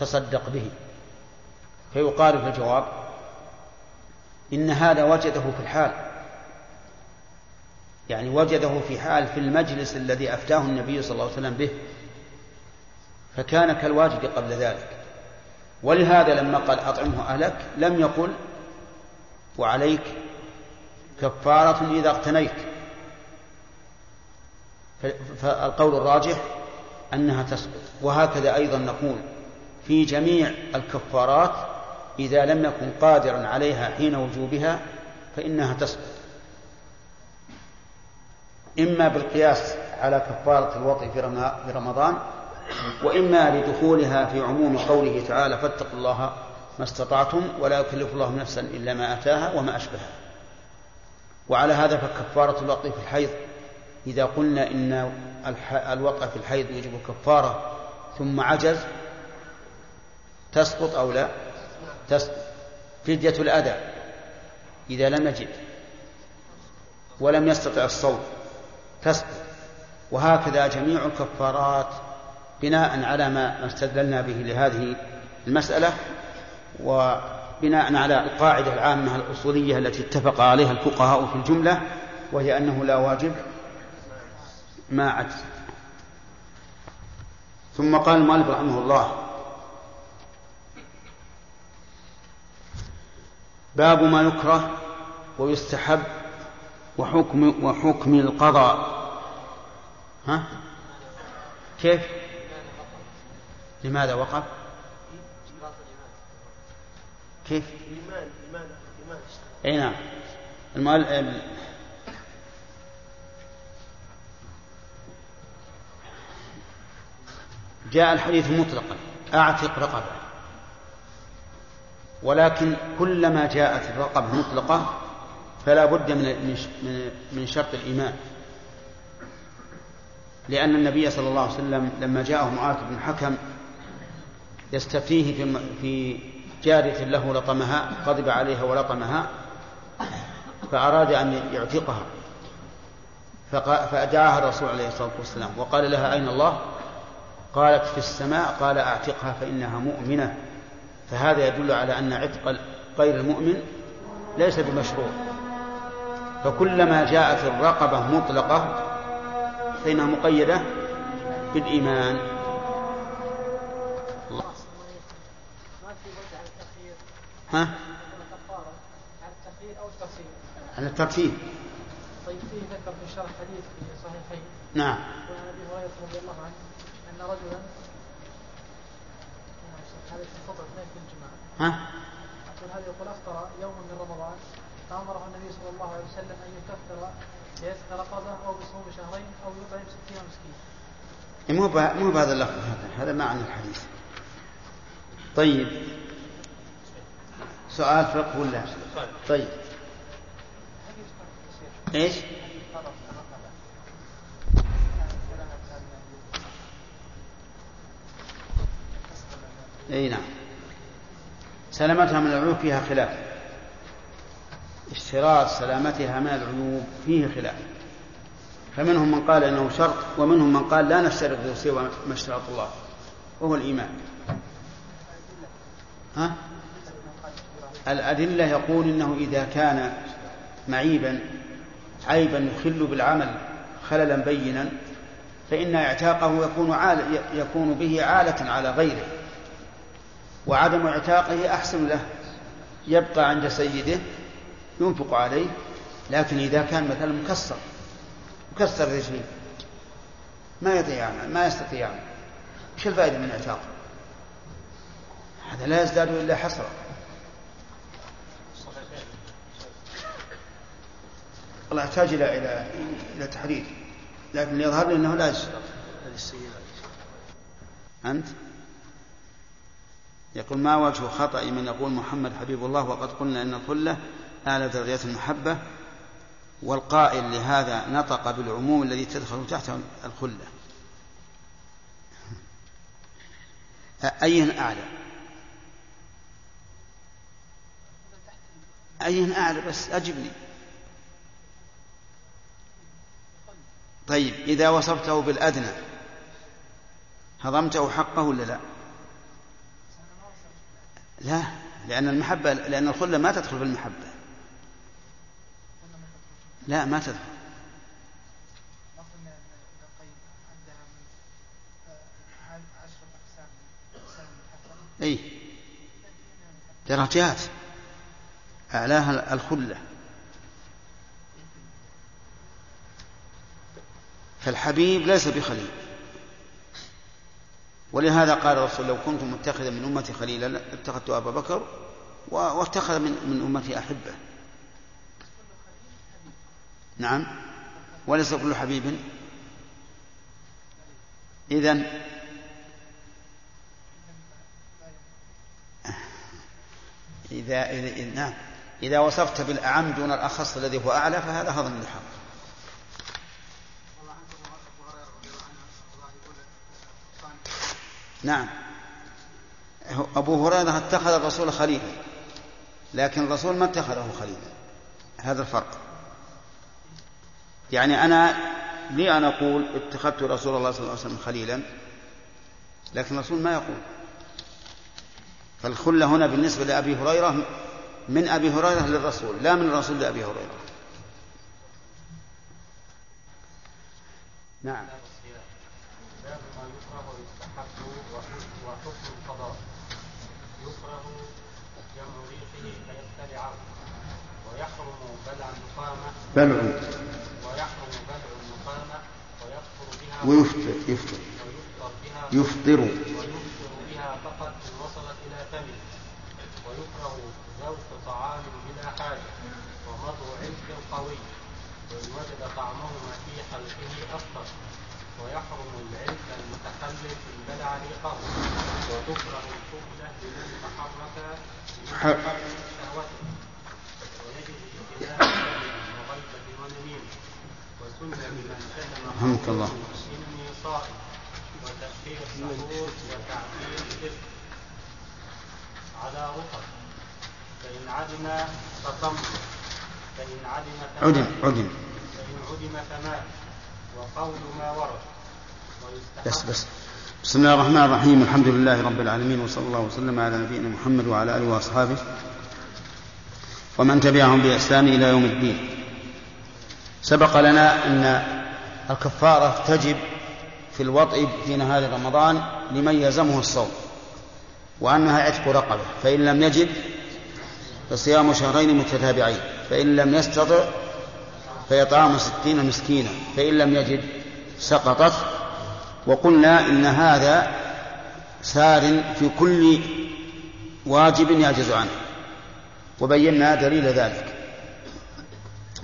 تصدق به. فيقال في الجواب إن هذا وجده في الحال. يعني وجده في حال في المجلس الذي أفتاه النبي صلى الله عليه وسلم به فكان كالواجب قبل ذلك. ولهذا لما قال أطعمه أهلك لم يقل وعليك كفارة إذا اقتنيت. فالقول الراجح أنها تسقط. وهكذا أيضا نقول في جميع الكفارات إذا لم يكن قادرا عليها حين وجوبها فإنها تسقط. إما بالقياس على كفارة الوطي في رمضان وإما لدخولها في عموم قوله تعالى فاتقوا الله ما استطعتم ولا يكلف الله نفسا إلا ما أتاها وما أشبهها. وعلى هذا فكفارة الوطي في الحيض. إذا قلنا إن الوطأ في الحيض يجب كفارة ثم عجز تسقط أو لا؟ تسقط فدية الأذى إذا لم يجد ولم يستطع الصوم تسقط. وهكذا جميع الكفارات بناء على ما استدللنا به لهذه المسألة وبناء على القاعدة العامة الأصولية التي اتفق عليها الفقهاء في الجملة وهي أنه لا واجب. ما عجز ثم قال المؤلف رحمه الله باب ما يكره ويستحب وحكم وحكم القضاء. ها؟ كيف؟ لماذا وقف؟ كيف؟ إي نعم. المؤلف جاء الحديث مطلقا. أعتق رقبة. ولكن كلما جاءت الرقبة مطلقة فلا بد من من شرط الإيمان. لأن النبي صلى الله عليه وسلم لما جاءه معاذ بن حكم يستفتيه في جارية له لطمها غضب عليها ولطمها فأراد أن يعتقها. فدعاها الرسول عليه الصلاة والسلام وقال لها أين الله؟ قالت في السماء قال أعتقها فإنها مؤمنة. فهذا يدل على أن عتق غير المؤمن ليس بمشروع. فكلما جاءت الرقبة مطلقة فإنها مقيدة بالإيمان ها؟ على الترتيب طيب فيه ذكر في شرح حديث في صحيحين نعم وعن ابي هريره رضي الله عنه ان رجلا هذا في الفطر اثنين في الجماعه ها؟ يقول هذا يقول أفطر يوما من رمضان فأمره النبي صلى الله عليه وسلم أن يكفر بيسق رقبه أو بصوم شهرين أو يطعم ستين مسكين. مو مو بهذا اللفظ هذا هذا معنى الحديث. طيب. سؤال فقه ولا؟ طيب. إيش؟ إي نعم. سلامتها من العيوب فيها خلاف. اشتراط سلامتها من العيوب فيه خلاف. فمنهم من قال إنه شرط ومنهم من قال لا نشترط سوى ما اشترط الله وهو الإيمان. ها؟ الأدلة يقول إنه إذا كان معيبا عيبا يخل بالعمل خللا بينا فإن اعتاقه يكون عال يكون به عالة على غيره وعدم اعتاقه أحسن له. يبقى عند سيده ينفق عليه لكن إذا كان مثلا مكسر. مكسر رجليه ما يستطيع ما يستطيع إيش الفائدة من اعتاقه؟ هذا لا يزداد إلا حسرة. والله يحتاج إلى إلى إلى تحرير لكن يظهر لي أنه لا أنت؟ يقول ما وجه خطأ من يقول محمد حبيب الله وقد قلنا أن الخلة أعلى درجات المحبة والقائل لهذا نطق بالعموم الذي تدخل تحته الخلة. أين أعلى؟ أين أعلى؟ بس أجبني. طيب إذا وصفته بالأدنى هضمته حقه ولا لا؟ لا لأن المحبة لأن الخلة ما تدخل في المحبة. لا ما تدخل أي. درجات. أعلاها الخلة. فالحبيب ليس بخليل. ولهذا قال الرسول لو كنت متخذا من أمتي خليلا اتخذت أبا بكر واتخذ من, من أمتي أحبة. نعم. وليس كل حبيب. إذا إذا إذا نعم. إذا وصفت بالأعم دون الأخص الذي هو أعلى فهذا هضم الحق. نعم. أبو هريرة اتخذ الرسول خليلا لكن الرسول ما اتخذه خليلا. هذا الفرق. يعني أنا لي أن أقول اتخذت رسول الله صلى الله عليه وسلم خليلا لكن الرسول ما يقول فالخلة هنا بالنسبة لأبي هريرة من أبي هريرة للرسول لا من الرسول لأبي هريرة نعم باب ما يكره ويستحب وحكم القضاء يكره جمع ريحه فيبتلعه ويحرم بلع النقامة بلع ويحرم بلع النقامة ويكفر بها ويفطر يفطر يفطر بها فقط إن وصلت إلى فمه ويكره ذوق طعام بلا حاجة ومضغ قوي وإن وجد طعمهما في حلقه أفطر ويحرم العلك المتخلف إن بلع ريقه وتكره القبلة لمن تحرك حر. من شهوته ويجب اجتناب وغيبة ونميمة وسن لمن شتم رحمك الله. صائم وتأخير السحور وتعبير الإثم على رطب فإن عدم فطم فإن عدم عدم عدم. فإن عدم فماء وقول ما ورد بس بس. بسم الله الرحمن الرحيم. الحمد لله رب العالمين وصلى الله وسلم على نبينا محمد وعلى آله وأصحابه. ومن تبعهم بإحسان إلى يوم الدين. سبق لنا أن الكفارة تجب في الوطء في نهار رمضان لمن يلزمه الصوم وأنها عتق رقبة فإن لم يجد فصيام شهرين متتابعين فإن لم يستطع فإطعام ستين مسكينا فإن لم يجد سقطت وقلنا إن هذا سار في كل واجب يعجز عنه وبينا دليل ذلك.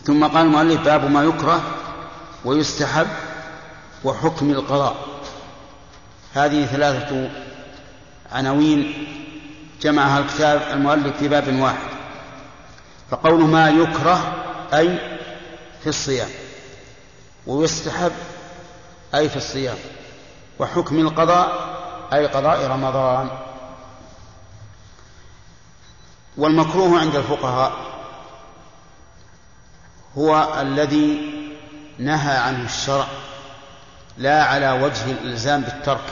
ثم قال المؤلف باب ما يكره ويستحب وحكم القضاء. هذه ثلاثة عناوين جمعها الكتاب المؤلف في باب واحد. فقول ما يكره أي في الصيام ويستحب أي في الصيام وحكم القضاء أي قضاء رمضان. والمكروه عند الفقهاء هو الذي نهى عنه الشرع لا على وجه الإلزام بالترك.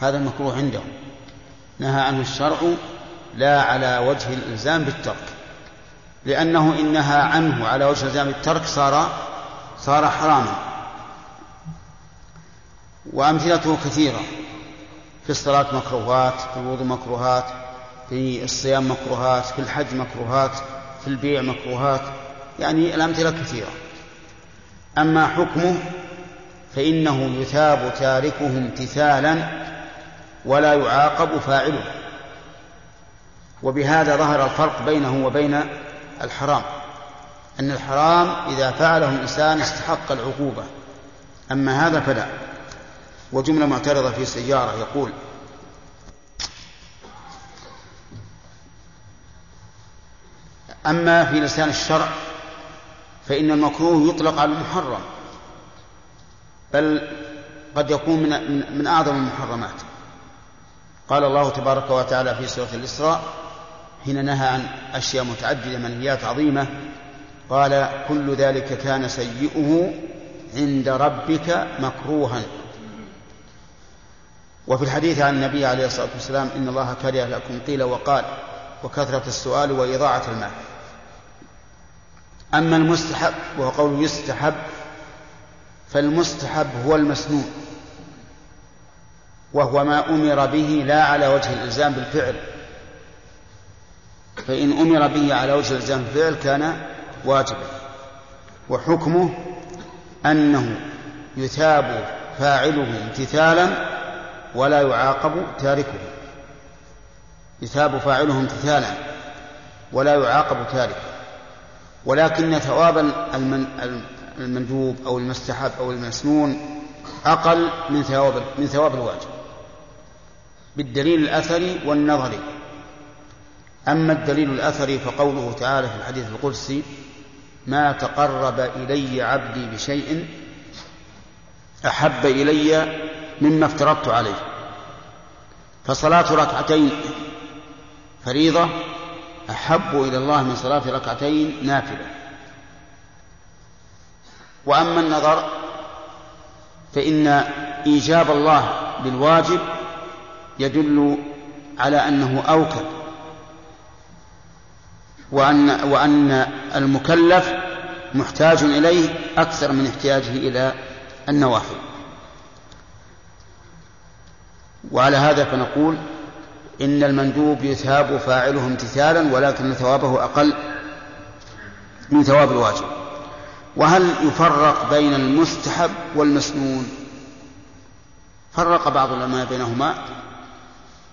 هذا المكروه عندهم. نهى عنه الشرع لا على وجه الإلزام بالترك. لأنه إن نهى عنه على وجه الإلزام بالترك صار صار حراما. وأمثلته كثيرة. في الصلاة مكروهات في الوضوء مكروهات في الصيام مكروهات في الحج مكروهات في البيع مكروهات. يعني الأمثلة كثيرة. أما حكمه فإنه يثاب تاركه امتثالا ولا يعاقب فاعله. وبهذا ظهر الفرق بينه وبين الحرام أن الحرام إذا فعله الإنسان استحق العقوبة أما هذا فلا. وجملة معترضة في سيارة يقول أما في لسان الشرع فإن المكروه يطلق على المحرم. بل قد يكون من من أعظم المحرمات. قال الله تبارك وتعالى في سورة الإسراء حين نهى عن أشياء متعددة منهيات عظيمة قال كل ذلك كان سيئه عند ربك مكروها. وفي الحديث عن النبي عليه الصلاة والسلام إن الله كره لكم. قيل وقال وكثرة السؤال وإضاعة المال. أما المستحب وهو قول يستحب فالمستحب هو المسنون وهو ما أمر به لا على وجه الإلزام بالفعل. فإن أمر به على وجه الإلزام بالفعل كان واجبا وحكمه أنه يثاب فاعله امتثالا ولا يعاقب تاركه. يثاب فاعله امتثالا ولا يعاقب تاركه. ولكن ثواب المندوب أو المستحب أو المسنون أقل من ثواب من ثواب الواجب بالدليل الأثري والنظري. أما الدليل الأثري فقوله تعالى في الحديث القدسي ما تقرب إلي عبدي بشيء أحب إلي مما افترضت عليه. فصلاة ركعتين فريضة أحب إلى الله من صلاة ركعتين نافلة. وأما النظر فإن إيجاب الله بالواجب يدل على أنه أوكل وأن وأن المكلف محتاج إليه أكثر من احتياجه إلى النوافل. وعلى هذا فنقول إن المندوب يثاب فاعله امتثالا ولكن ثوابه أقل من ثواب الواجب. وهل يفرق بين المستحب والمسنون؟ فرق بعض العلماء بينهما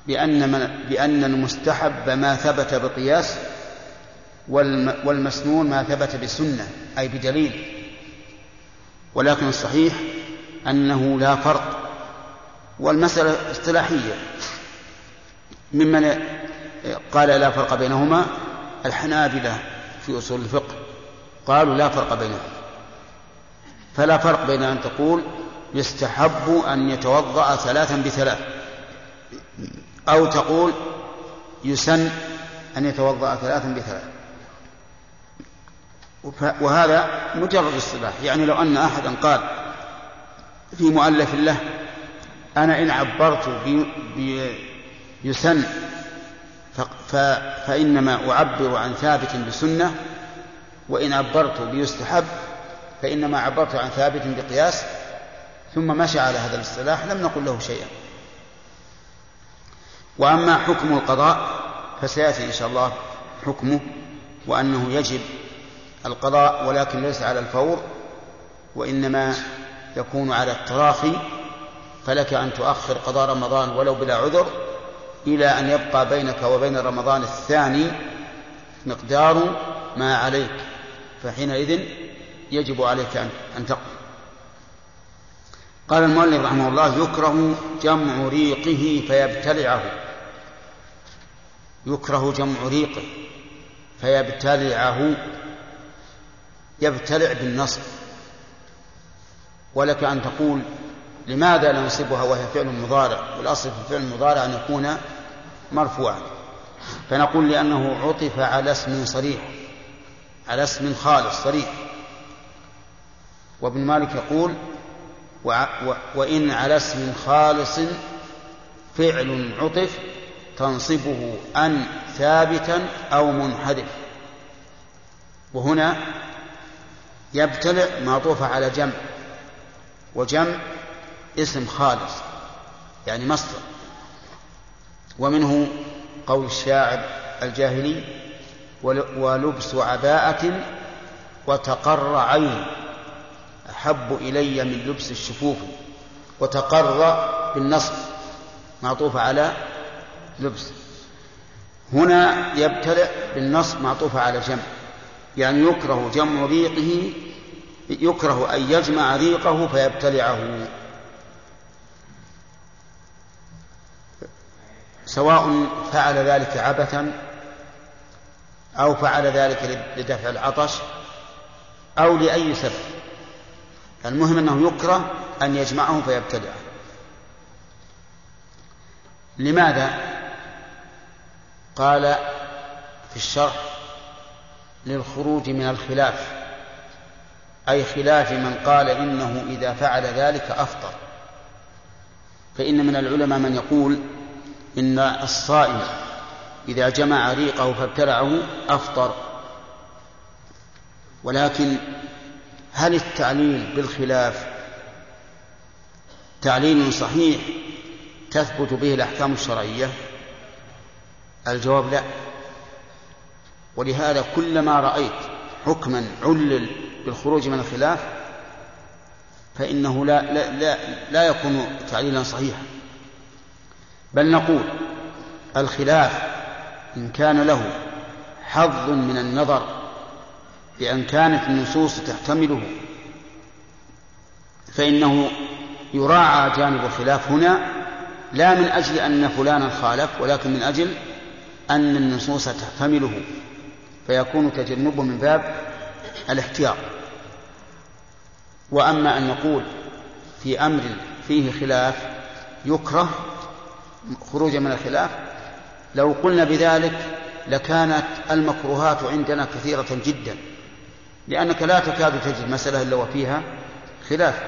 بأن, من بأن المستحب ما ثبت بقياس والمسنون ما ثبت بسنة أي بدليل. ولكن الصحيح أنه لا فرق. والمسألة اصطلاحية. ممن قال لا فرق بينهما الحنابلة في أصول الفقه. قالوا لا فرق بينهما فلا فرق بين أن تقول يستحب أن يتوضأ ثلاثا بثلاث أو تقول يسن أن يتوضأ ثلاثا بثلاث. وهذا مجرد اصطلاح يعني لو أن أحدا قال في مؤلف له أنا إن عبرت بيسن فإنما أعبر عن ثابت بسنة وإن عبرت بيستحب فإنما عبرت عن ثابت بقياس ثم مشى على هذا الاصطلاح لم نقل له شيئا. وأما حكم القضاء فسيأتي إن شاء الله حكمه وأنه يجب القضاء ولكن ليس على الفور وإنما يكون على التراخي فلك أن تؤخر قضاء رمضان ولو بلا عذر إلى أن يبقى بينك وبين رمضان الثاني مقدار ما عليك. فحينئذ يجب عليك أن تقضي قال المؤلف رحمه الله يكره جمع ريقه فيبتلعه. يكره جمع ريقه فيبتلعه. يبتلع بالنصب. ولك أن تقول لماذا لا نصبها وهي فعل مضارع؟ والأصل في الفعل المضارع أن يكون مرفوعا. فنقول لأنه عطف على اسم صريح على اسم خالص صريح. وابن مالك يقول وإن على اسم خالص فعل عطف تنصبه أن ثابتا أو منحدف. وهنا يبتلع معطوف على جمع وجمع اسم خالص يعني مصدر. ومنه قول الشاعر الجاهلي ولبس عباءة وتقر عين. أحب إلي من لبس الشفوف وتقر بالنصب. معطوف على لبس. هنا يبتدأ بالنصب معطوف على جمع. يعني يكره جمع ريقه يكره أن يجمع ريقه فيبتلعه. سواء فعل ذلك عبثا أو فعل ذلك لدفع العطش أو لأي سبب. المهم أنه يكره أن يجمعه فيبتلعه لماذا؟ قال في الشرح للخروج من الخلاف أي خلاف من قال إنه إذا فعل ذلك أفطر. فإن من العلماء من يقول إن الصائم إذا جمع ريقه فابتلعه أفطر. ولكن هل التعليل بالخلاف تعليل صحيح تثبت به الأحكام الشرعية؟ الجواب لا. ولهذا كلما رأيت حكما علل بالخروج من الخلاف فإنه لا, لا, لا, لا يكون تعليلا صحيحا. بل نقول الخلاف إن كان له حظ من النظر بأن كانت النصوص تحتمله. فإنه يراعى جانب الخلاف هنا لا من أجل أن فلانا خالف ولكن من أجل أن النصوص تحتمله. فيكون تجنبه من باب الاحتياط. وأما أن نقول في أمر فيه خلاف يكره خروجا من الخلاف لو قلنا بذلك لكانت المكروهات عندنا كثيرة جدا. لأنك لا تكاد تجد مسألة إلا وفيها خلاف.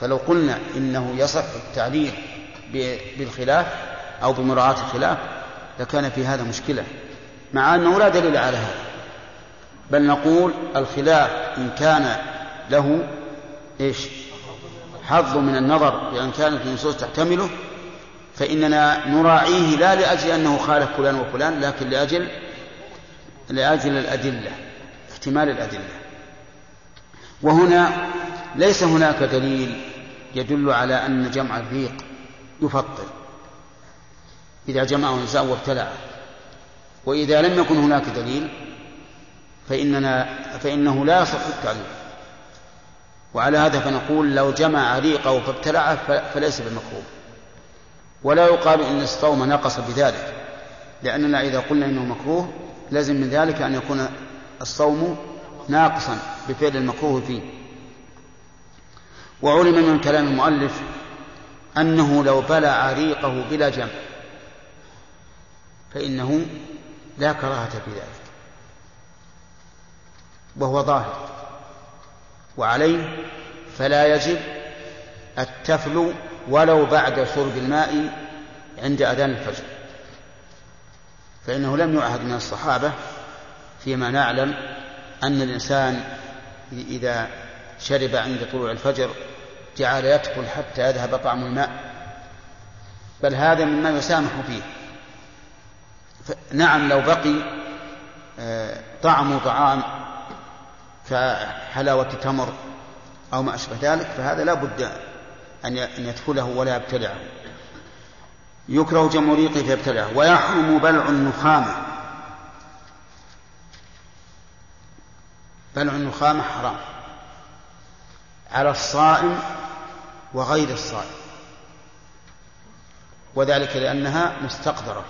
فلو قلنا إنه يصح التعليل بالخلاف أو بمراعاة الخلاف لكان في هذا مشكلة مع أنه لا دليل على هذا. بل نقول الخلاف إن كان له إيش؟ حظ من النظر بأن كانت النصوص تحتمله فإننا نراعيه لا لأجل أنه خالف فلان وفلان لكن لأجل لأجل الأدلة احتمال الأدلة. وهنا ليس هناك دليل يدل على أن جمع الريق يفطر. إذا جمعه الإنسان وابتلعه. وإذا لم يكن هناك دليل فإننا فإنه لا يصح التعليل وعلى هذا فنقول لو جمع ريقه فابتلعه فليس بمكروه. ولا يقال إن الصوم نقص بذلك لأننا إذا قلنا إنه مكروه لازم من ذلك أن يكون الصوم ناقصا بفعل المكروه فيه. وعلم من كلام المؤلف أنه لو بلع ريقه بلا جمع فإنه لا كراهة في ذلك. وهو ظاهر. وعليه فلا يجب التفل ولو بعد شرب الماء عند أذان الفجر. فإنه لم يعهد من الصحابة فيما نعلم أن الإنسان إذا شرب عند طلوع الفجر جعل يدخل حتى يذهب طعم الماء. بل هذا مما يسامح فيه. نعم لو بقي آه، طعم طعام كحلاوة تمر أو ما أشبه ذلك فهذا لا بد أن يدخله ولا يبتلعه. يكره جمع ريقه فيبتلعه. ويحرم بلع النخامة. بلع النخامة حرام. على الصائم وغير الصائم. وذلك لأنها مستقدرة.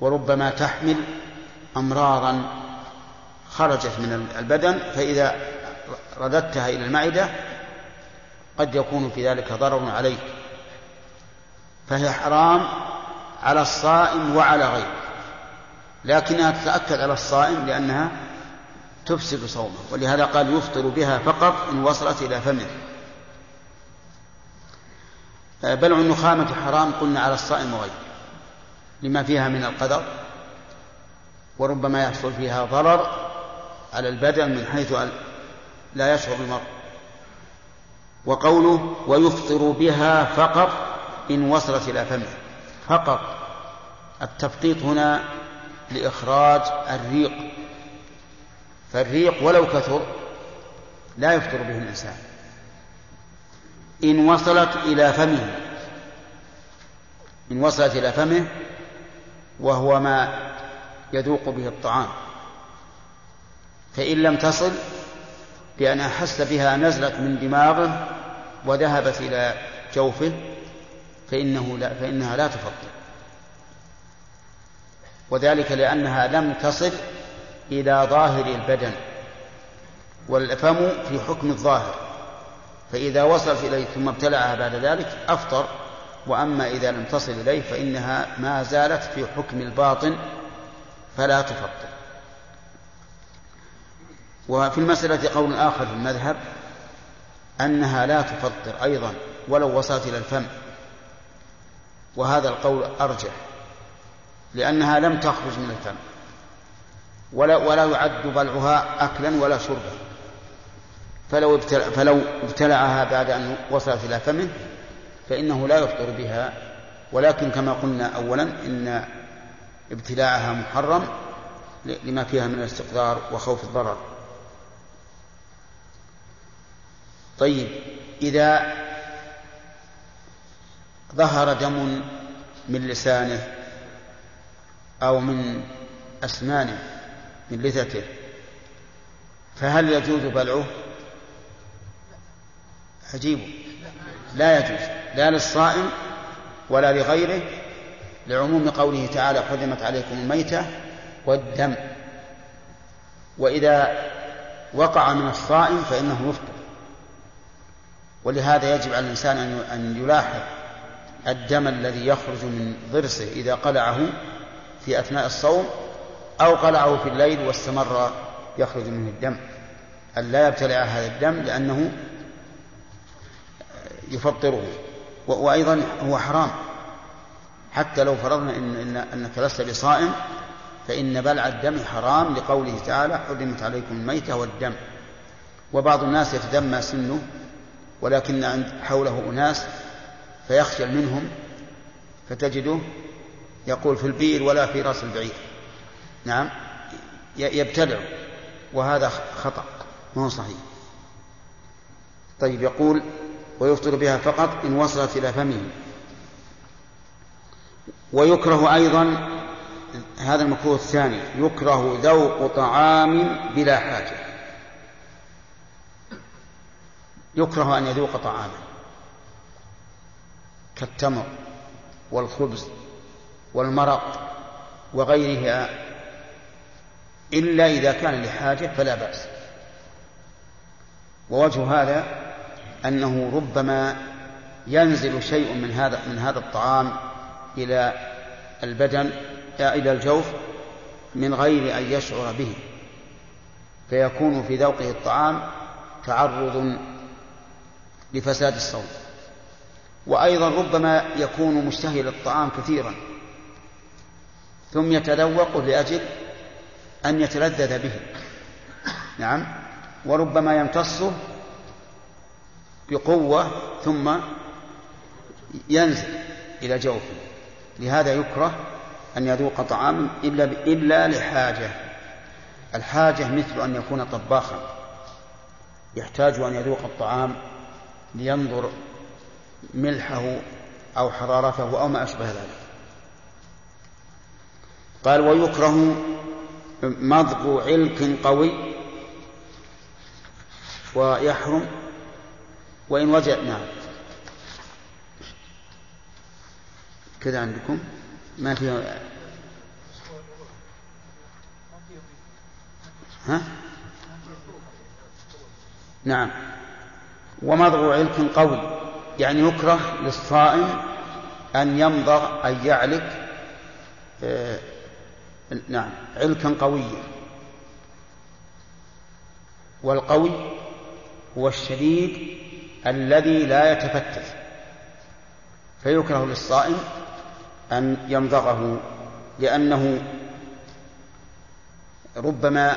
وربما تحمل أمراضا خرجت من البدن فإذا رددتها إلى المعدة قد يكون في ذلك ضرر عليك. فهي حرام على الصائم وعلى غيره. لكنها تتأكد على الصائم لأنها تفسد صومه ولهذا قال يفطر بها فقط إن وصلت إلى فمه. بلع النخامة حرام قلنا على الصائم وغيره لما فيها من القدر وربما يحصل فيها ضرر على البدن من حيث لا يشعر المرء. وقوله ويفطر بها فقط إن وصلت إلى فمه. فقط. التفقيط هنا لإخراج الريق. فالريق ولو كثر لا يفطر به الإنسان. إن وصلت إلى فمه إن وصلت إلى فمه وهو ما يذوق به الطعام. فإن لم تصل بأن أحس بها نزلت من دماغه وذهبت إلى جوفه فإنه لا فإنها لا تفطر. وذلك لأنها لم تصل إلى ظاهر البدن والفم في حكم الظاهر. فإذا وصلت إليه ثم ابتلعها بعد ذلك أفطر وأما إذا لم تصل إليه فإنها ما زالت في حكم الباطن فلا تفطر. وفي المسألة قول آخر في المذهب أنها لا تفطر أيضا ولو وصلت إلى الفم. وهذا القول أرجح لأنها لم تخرج من الفم. ولا ولا يعد بلعها أكلا ولا شربا. فلو ابتلع فلو ابتلعها بعد أن وصلت إلى فمه فإنه لا يفطر بها. ولكن كما قلنا أولا إن ابتلاعها محرم لما فيها من الاستقرار وخوف الضرر. طيب إذا ظهر دم من لسانه أو من أسنانه من لثته فهل يجوز بلعه؟ عجيب. لا يجوز. لا للصائم ولا لغيره لعموم قوله تعالى حرمت عليكم الميتة والدم وإذا وقع من الصائم فإنه يفطر ولهذا يجب على الإنسان أن يلاحظ الدم الذي يخرج من ضرسه إذا قلعه في أثناء الصوم أو قلعه في الليل واستمر يخرج منه الدم. أن لا يبتلع هذا الدم لأنه يفطره. وأيضا هو حرام. حتى لو فرضنا إن, إن أنك لست بصائم فإن بلع الدم حرام لقوله تعالى حرمت عليكم الميتة والدم. وبعض الناس يتدمى سنه ولكن عند حوله أناس فيخجل منهم فتجده يقول في البير ولا في رأس البعير. نعم. يبتلع وهذا خطأ. ما هو صحيح. طيب يقول ويفطر بها فقط إن وصلت إلى فمه. ويكره أيضا هذا المكروه الثاني يكره ذوق طعام بلا حاجة. يكره أن يذوق طعاما كالتمر والخبز والمرق وغيرها. إلا إذا كان لحاجة فلا بأس. ووجه هذا أنه ربما ينزل شيء من هذا من هذا الطعام إلى البدن إلى الجوف من غير أن يشعر به. فيكون في ذوقه الطعام تعرض لفساد الصوم. وأيضا ربما يكون مشتهي للطعام كثيرا ثم يتذوقه لأجل أن يتلذذ به. نعم. وربما يمتصه بقوة ثم ينزل إلى جوفه. لهذا يكره أن يذوق طعاما إلا إلا لحاجة. الحاجة مثل أن يكون طباخا. يحتاج أن يذوق الطعام لينظر ملحه أو حرارته أو ما أشبه ذلك. قال ويكره مضغ علك قوي ويحرم وإن وجد نعم. كذا عندكم. ما فيها ها؟ نعم. ومضغ علك قوي. يعني يكره للصائم أن يمضغ أن يعلك آه نعم. علكا قويا. والقوي هو الشديد الذي لا يتفتت فيكره للصائم أن يمضغه لأنه ربما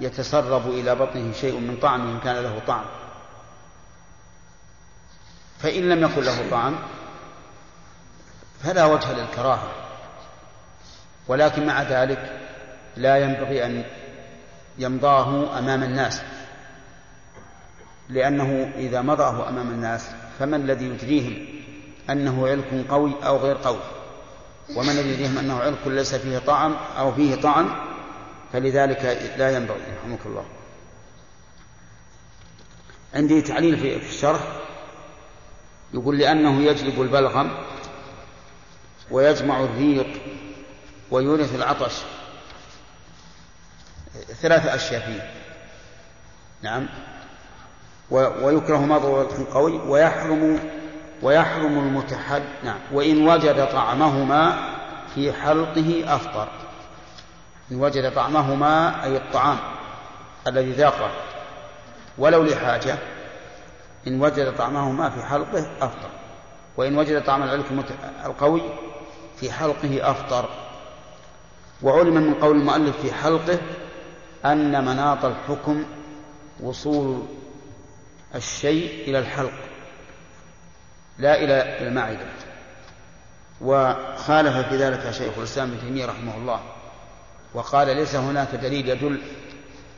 يتسرب إلى بطنه شيء من طعم إن كان له طعم. فإن لم يكن له طعم فلا وجه للكراهة. ولكن مع ذلك لا ينبغي أن يمضاه أمام الناس لأنه إذا مضاه أمام الناس فمن الذي يدريهم أنه علك قوي أو غير قوي؟ ومن الذي يدريهم أنه علك ليس فيه طعم أو فيه طعم فلذلك لا ينبغي رحمك الله. عندي تعليل في الشرح يقول لأنه يجلب البلغم ويجمع الريق ويورث العطش. ثلاث أشياء فيه. نعم. ويكره مضغ قوي. ويحرم ويحرم المتحد نعم. وإن وجد طعمهما في حلقه أفطر. إن وجد طعمهما أي الطعام الذي ذاقه. ولو لحاجة إن وجد طعمهما في حلقه أفطر. وإن وجد طعم العلك القوي في حلقه أفطر. وعلم من قول المؤلف في حلقه أن مناط الحكم وصول الشيء إلى الحلق لا إلى المعدة. وخالف في ذلك شيخ الإسلام ابن تيمية رحمه الله وقال ليس هناك دليل يدل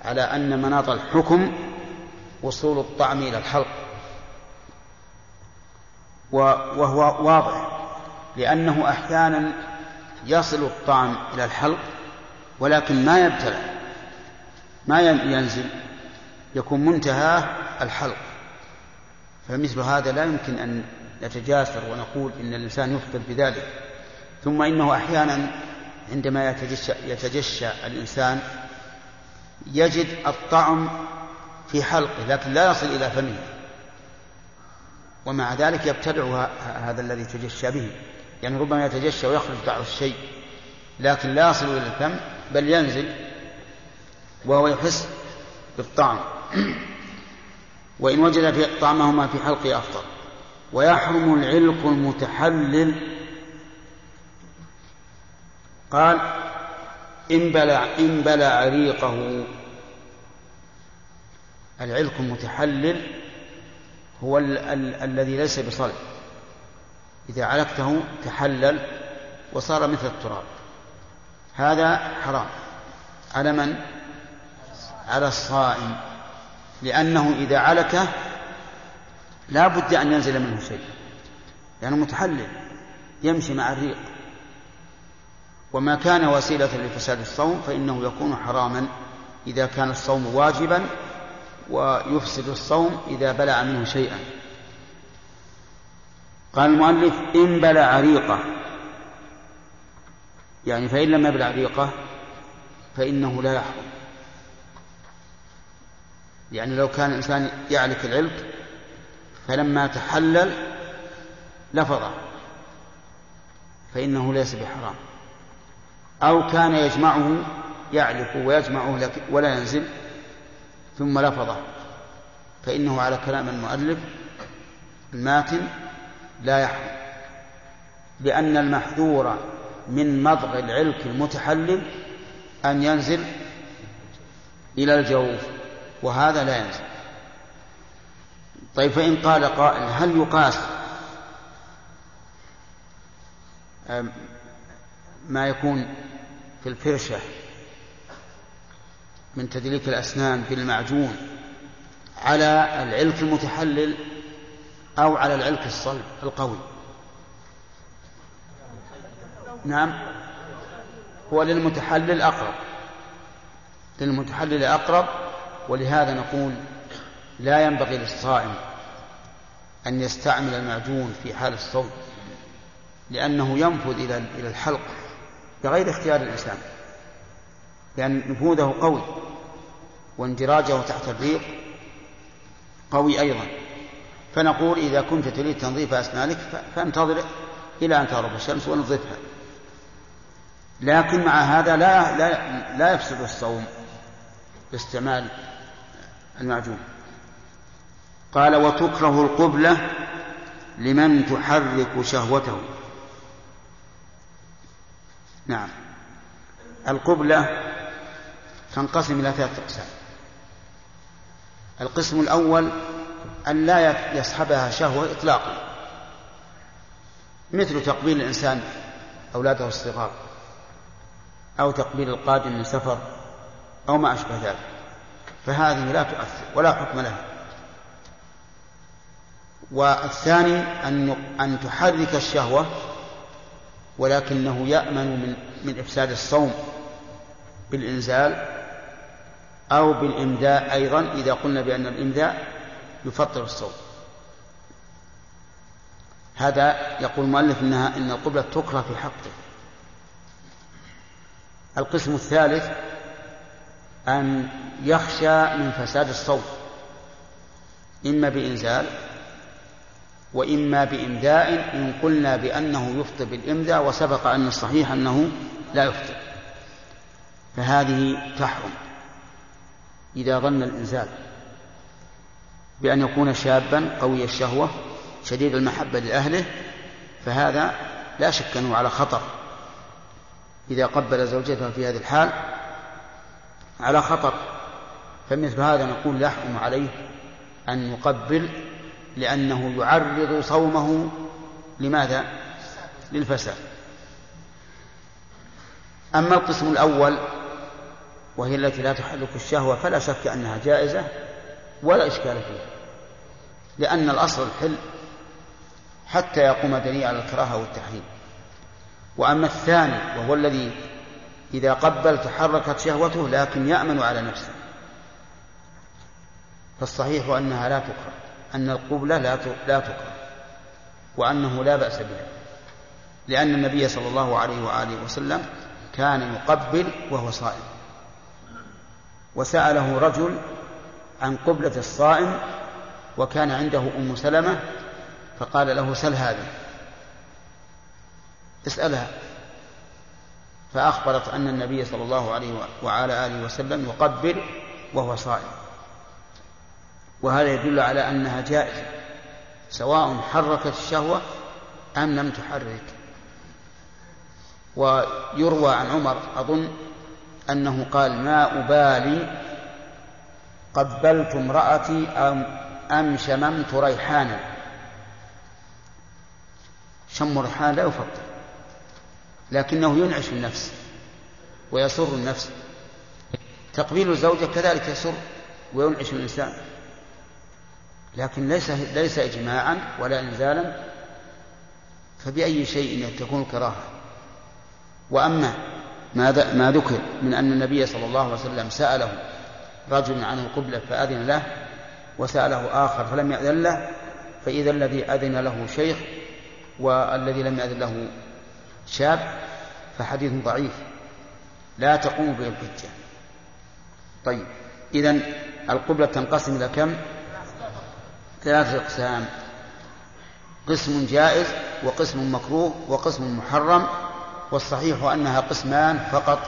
على أن مناط الحكم وصول الطعم إلى الحلق. وهو واضح لأنه أحيانا يصل الطعم إلى الحلق ولكن ما يبتلع ما ينزل يكون منتهى الحلق. فمثل هذا لا يمكن أن نتجاسر ونقول إن الإنسان يفطر بذلك. ثم إنه أحيانا عندما يتجشى, يتجشى الإنسان يجد الطعم في حلقه لكن لا يصل إلى فمه ومع ذلك يبتلع هذا الذي تجشى به. يعني ربما يتجشى ويخرج بعض الشيء لكن لا يصل إلى الفم بل ينزل وهو يحس بالطعم. وإن وجد في طعمهما في حلقه أفطر ويحرم العلق المتحلل. قال إن بلع إن بلع ريقه. العلق المتحلل هو ال ال الذي ليس بصلب. إذا علقته تحلل وصار مثل التراب. هذا حرام. على من؟ على الصائم. لأنه إذا علكه لا بد أن ينزل منه شيء. لأنه متحلل. يمشي مع الريق. وما كان وسيلة لفساد الصوم فإنه يكون حراما إذا كان الصوم واجبا ويفسد الصوم إذا بلع منه شيئا. قال المؤلف إن بلع ريقه يعني فإن لم يبلع ريقه فإنه لا يحرم يعني لو كان الإنسان يعلك العلك فلما تحلل لفظه فإنه ليس بحرام. أو كان يجمعه يعلق ويجمعه ولا ينزل ثم لفظه فإنه على كلام المؤلف الماتن لا يحرم لأن المحذور من مضغ العلك المتحلل أن ينزل إلى الجوف وهذا لا ينزل. طيب فإن قال قائل هل يقاس؟ ما يكون في الفرشة من تدليك الأسنان بالمعجون على العلك المتحلل أو على العلك الصلب القوي. نعم. هو للمتحلل أقرب. للمتحلل أقرب ولهذا نقول لا ينبغي للصائم أن يستعمل المعجون في حال الصوم لأنه ينفذ إلى إلى الحلق بغير اختيار الإنسان. لأن نفوذه قوي واندراجه تحت الريق قوي أيضا. فنقول إذا كنت تريد تنظيف أسنانك فانتظر إلى أن تغرب الشمس ونظفها. لكن مع هذا لا لا لا يفسد الصوم باستعمال المعجون. قال وتكره القبلة لمن تحرك شهوته. نعم. القبلة تنقسم إلى ثلاثة أقسام. القسم الأول أن لا يصحبها شهوة إطلاقا. مثل تقبيل الإنسان أولاده الصغار أو تقبيل القادم من سفر أو ما أشبه ذلك. فهذه لا تؤثر ولا حكم لها. والثاني أن أن تحرك الشهوة ولكنه يأمن من من إفساد الصوم بالإنزال أو بالإمداء أيضا إذا قلنا بأن الإمداء يفطر الصوم. هذا يقول المؤلف إنها إن القبلة تكره في حقه. القسم الثالث أن يخشى من فساد الصوم. إما بإنزال وإما بإمداء إن قلنا بأنه يفطر بالإمداء وسبق أن الصحيح أنه لا يفطر. فهذه تحرم إذا ظن الإنزال. بأن يكون شابا قوي الشهوة شديد المحبة لأهله فهذا لا شك أنه على خطر. إذا قبل زوجته في هذه الحال على خطر. فمثل هذا نقول يحكم عليه أن يقبل لأنه يعرض صومه لماذا؟ للفساد. أما القسم الأول وهي التي لا تحرك الشهوة فلا شك أنها جائزة. ولا إشكال فيها لأن الأصل الحل حتى يقوم دليل على الكراهة والتحريم. وأما الثاني وهو الذي إذا قبل تحركت شهوته لكن يأمن على نفسه. فالصحيح أنها لا تكره أن القبلة لا لا تكره وأنه لا بأس بها. لأن النبي صلى الله عليه وآله وسلم كان يقبل وهو صائم. وسأله رجل عن قبلة الصائم وكان عنده أم سلمة فقال له سل هذه. اسألها. فأخبرت أن النبي صلى الله عليه وعلى آله وسلم يقبل وهو صائم. وهذا يدل على أنها جائزة سواء حركت الشهوة أم لم تحرك. ويروى عن عمر أظن أنه قال ما أبالي قبلت امرأتي أم, أم شممت ريحانا. شم الريحان لا يفضل لكنه ينعش النفس ويسر النفس. تقبيل الزوجة كذلك يسر وينعش الإنسان لكن ليس ليس إجماعا ولا إنزالا. فبأي شيء تكون كراهة وأما ما ما ذكر من أن النبي صلى الله عليه وسلم سأله رجل عن القبلة فأذن له وسأله آخر فلم يأذن له فإذا الذي أذن له شيخ والذي لم يأذن له شاب فحديث ضعيف لا تقوم به الحجة طيب إذا القبلة تنقسم إلى كم؟ ثلاثة أقسام قسم جائز وقسم مكروه وقسم محرم والصحيح أنها قسمان فقط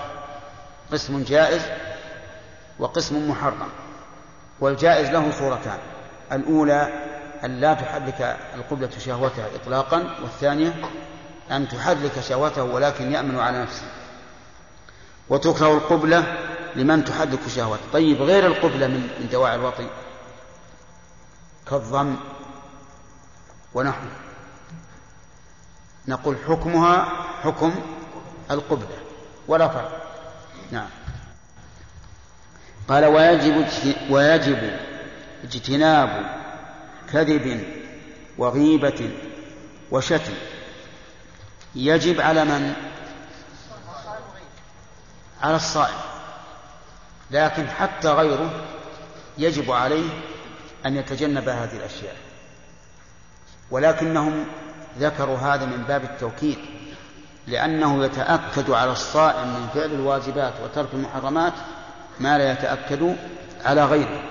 قسم جائز وقسم محرم والجائز له صورتان الأولى أن لا تحرك القبلة شهوتها إطلاقا والثانية أن تحرك شهوته ولكن يأمن على نفسه. وتكره القبلة لمن تحرك شهوته. طيب غير القبلة من دواعي الوطي كالضم ونحوه. نقول حكمها حكم القبلة ولا فرق. نعم. قال ويجب ويجب اجتناب كذب وغيبة وشتم. يجب على من؟ على الصائم. لكن حتى غيره يجب عليه أن يتجنب هذه الأشياء. ولكنهم ذكروا هذا من باب التوكيد لأنه يتأكد على الصائم من فعل الواجبات وترك المحرمات ما لا يتأكد على غيره.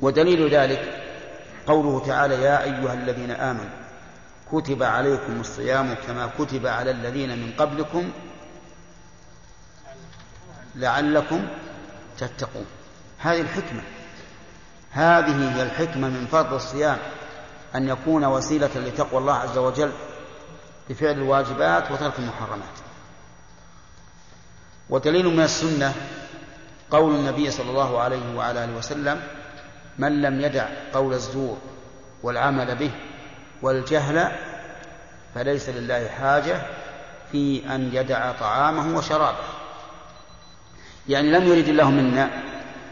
ودليل ذلك قوله تعالى يا أيها الذين آمنوا كتب عليكم الصيام كما كتب على الذين من قبلكم لعلكم تتقون. هذه الحكمة. هذه هي الحكمة من فرض الصيام أن يكون وسيلة لتقوى الله عز وجل بفعل الواجبات وترك المحرمات. ودليل من السنة قول النبي صلى الله عليه وعلى آله وسلم من لم يدع قول الزور والعمل به والجهل فليس لله حاجة في أن يدع طعامه وشرابه. يعني لم يرد الله منا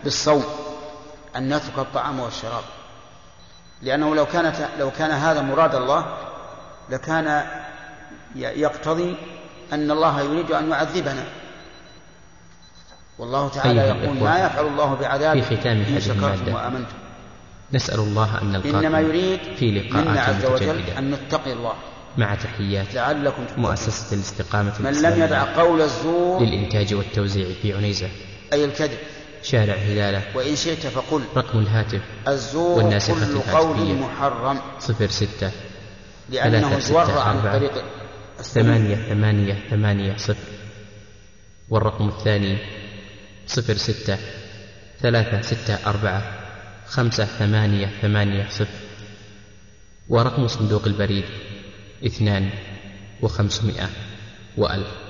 بالصوم أن نترك الطعام والشراب لأنه لو كانت لو كان هذا مراد الله لكان يقتضي أن الله يريد أن يعذبنا. والله تعالى أيها يقول ما يفعل الله بعذابكم في ختام إن شكرتم وآمنتم. نسأل الله أن نلقاكم إنما يريد في منا لقاءات عز وجل أن نتقي الله. مع تحيات لعلكم تتقون. مؤسسة الاستقامة من لم يدع قول الزور للإنتاج والتوزيع في عنيزة. أي الكذب. شارع هلالة. وإن شئت فقل. رقم الهاتف. الزور والناسخة كل. قول محرم. صفر ستة. لأنه زور عن طريق ثمانية ثمانية ثمانية صفر. والرقم الثاني صفر ستة ثلاثة ستة أربعة خمسة ثمانية ثمانية صفر. ورقم صندوق البريد اثنان وخمسمائة وألف.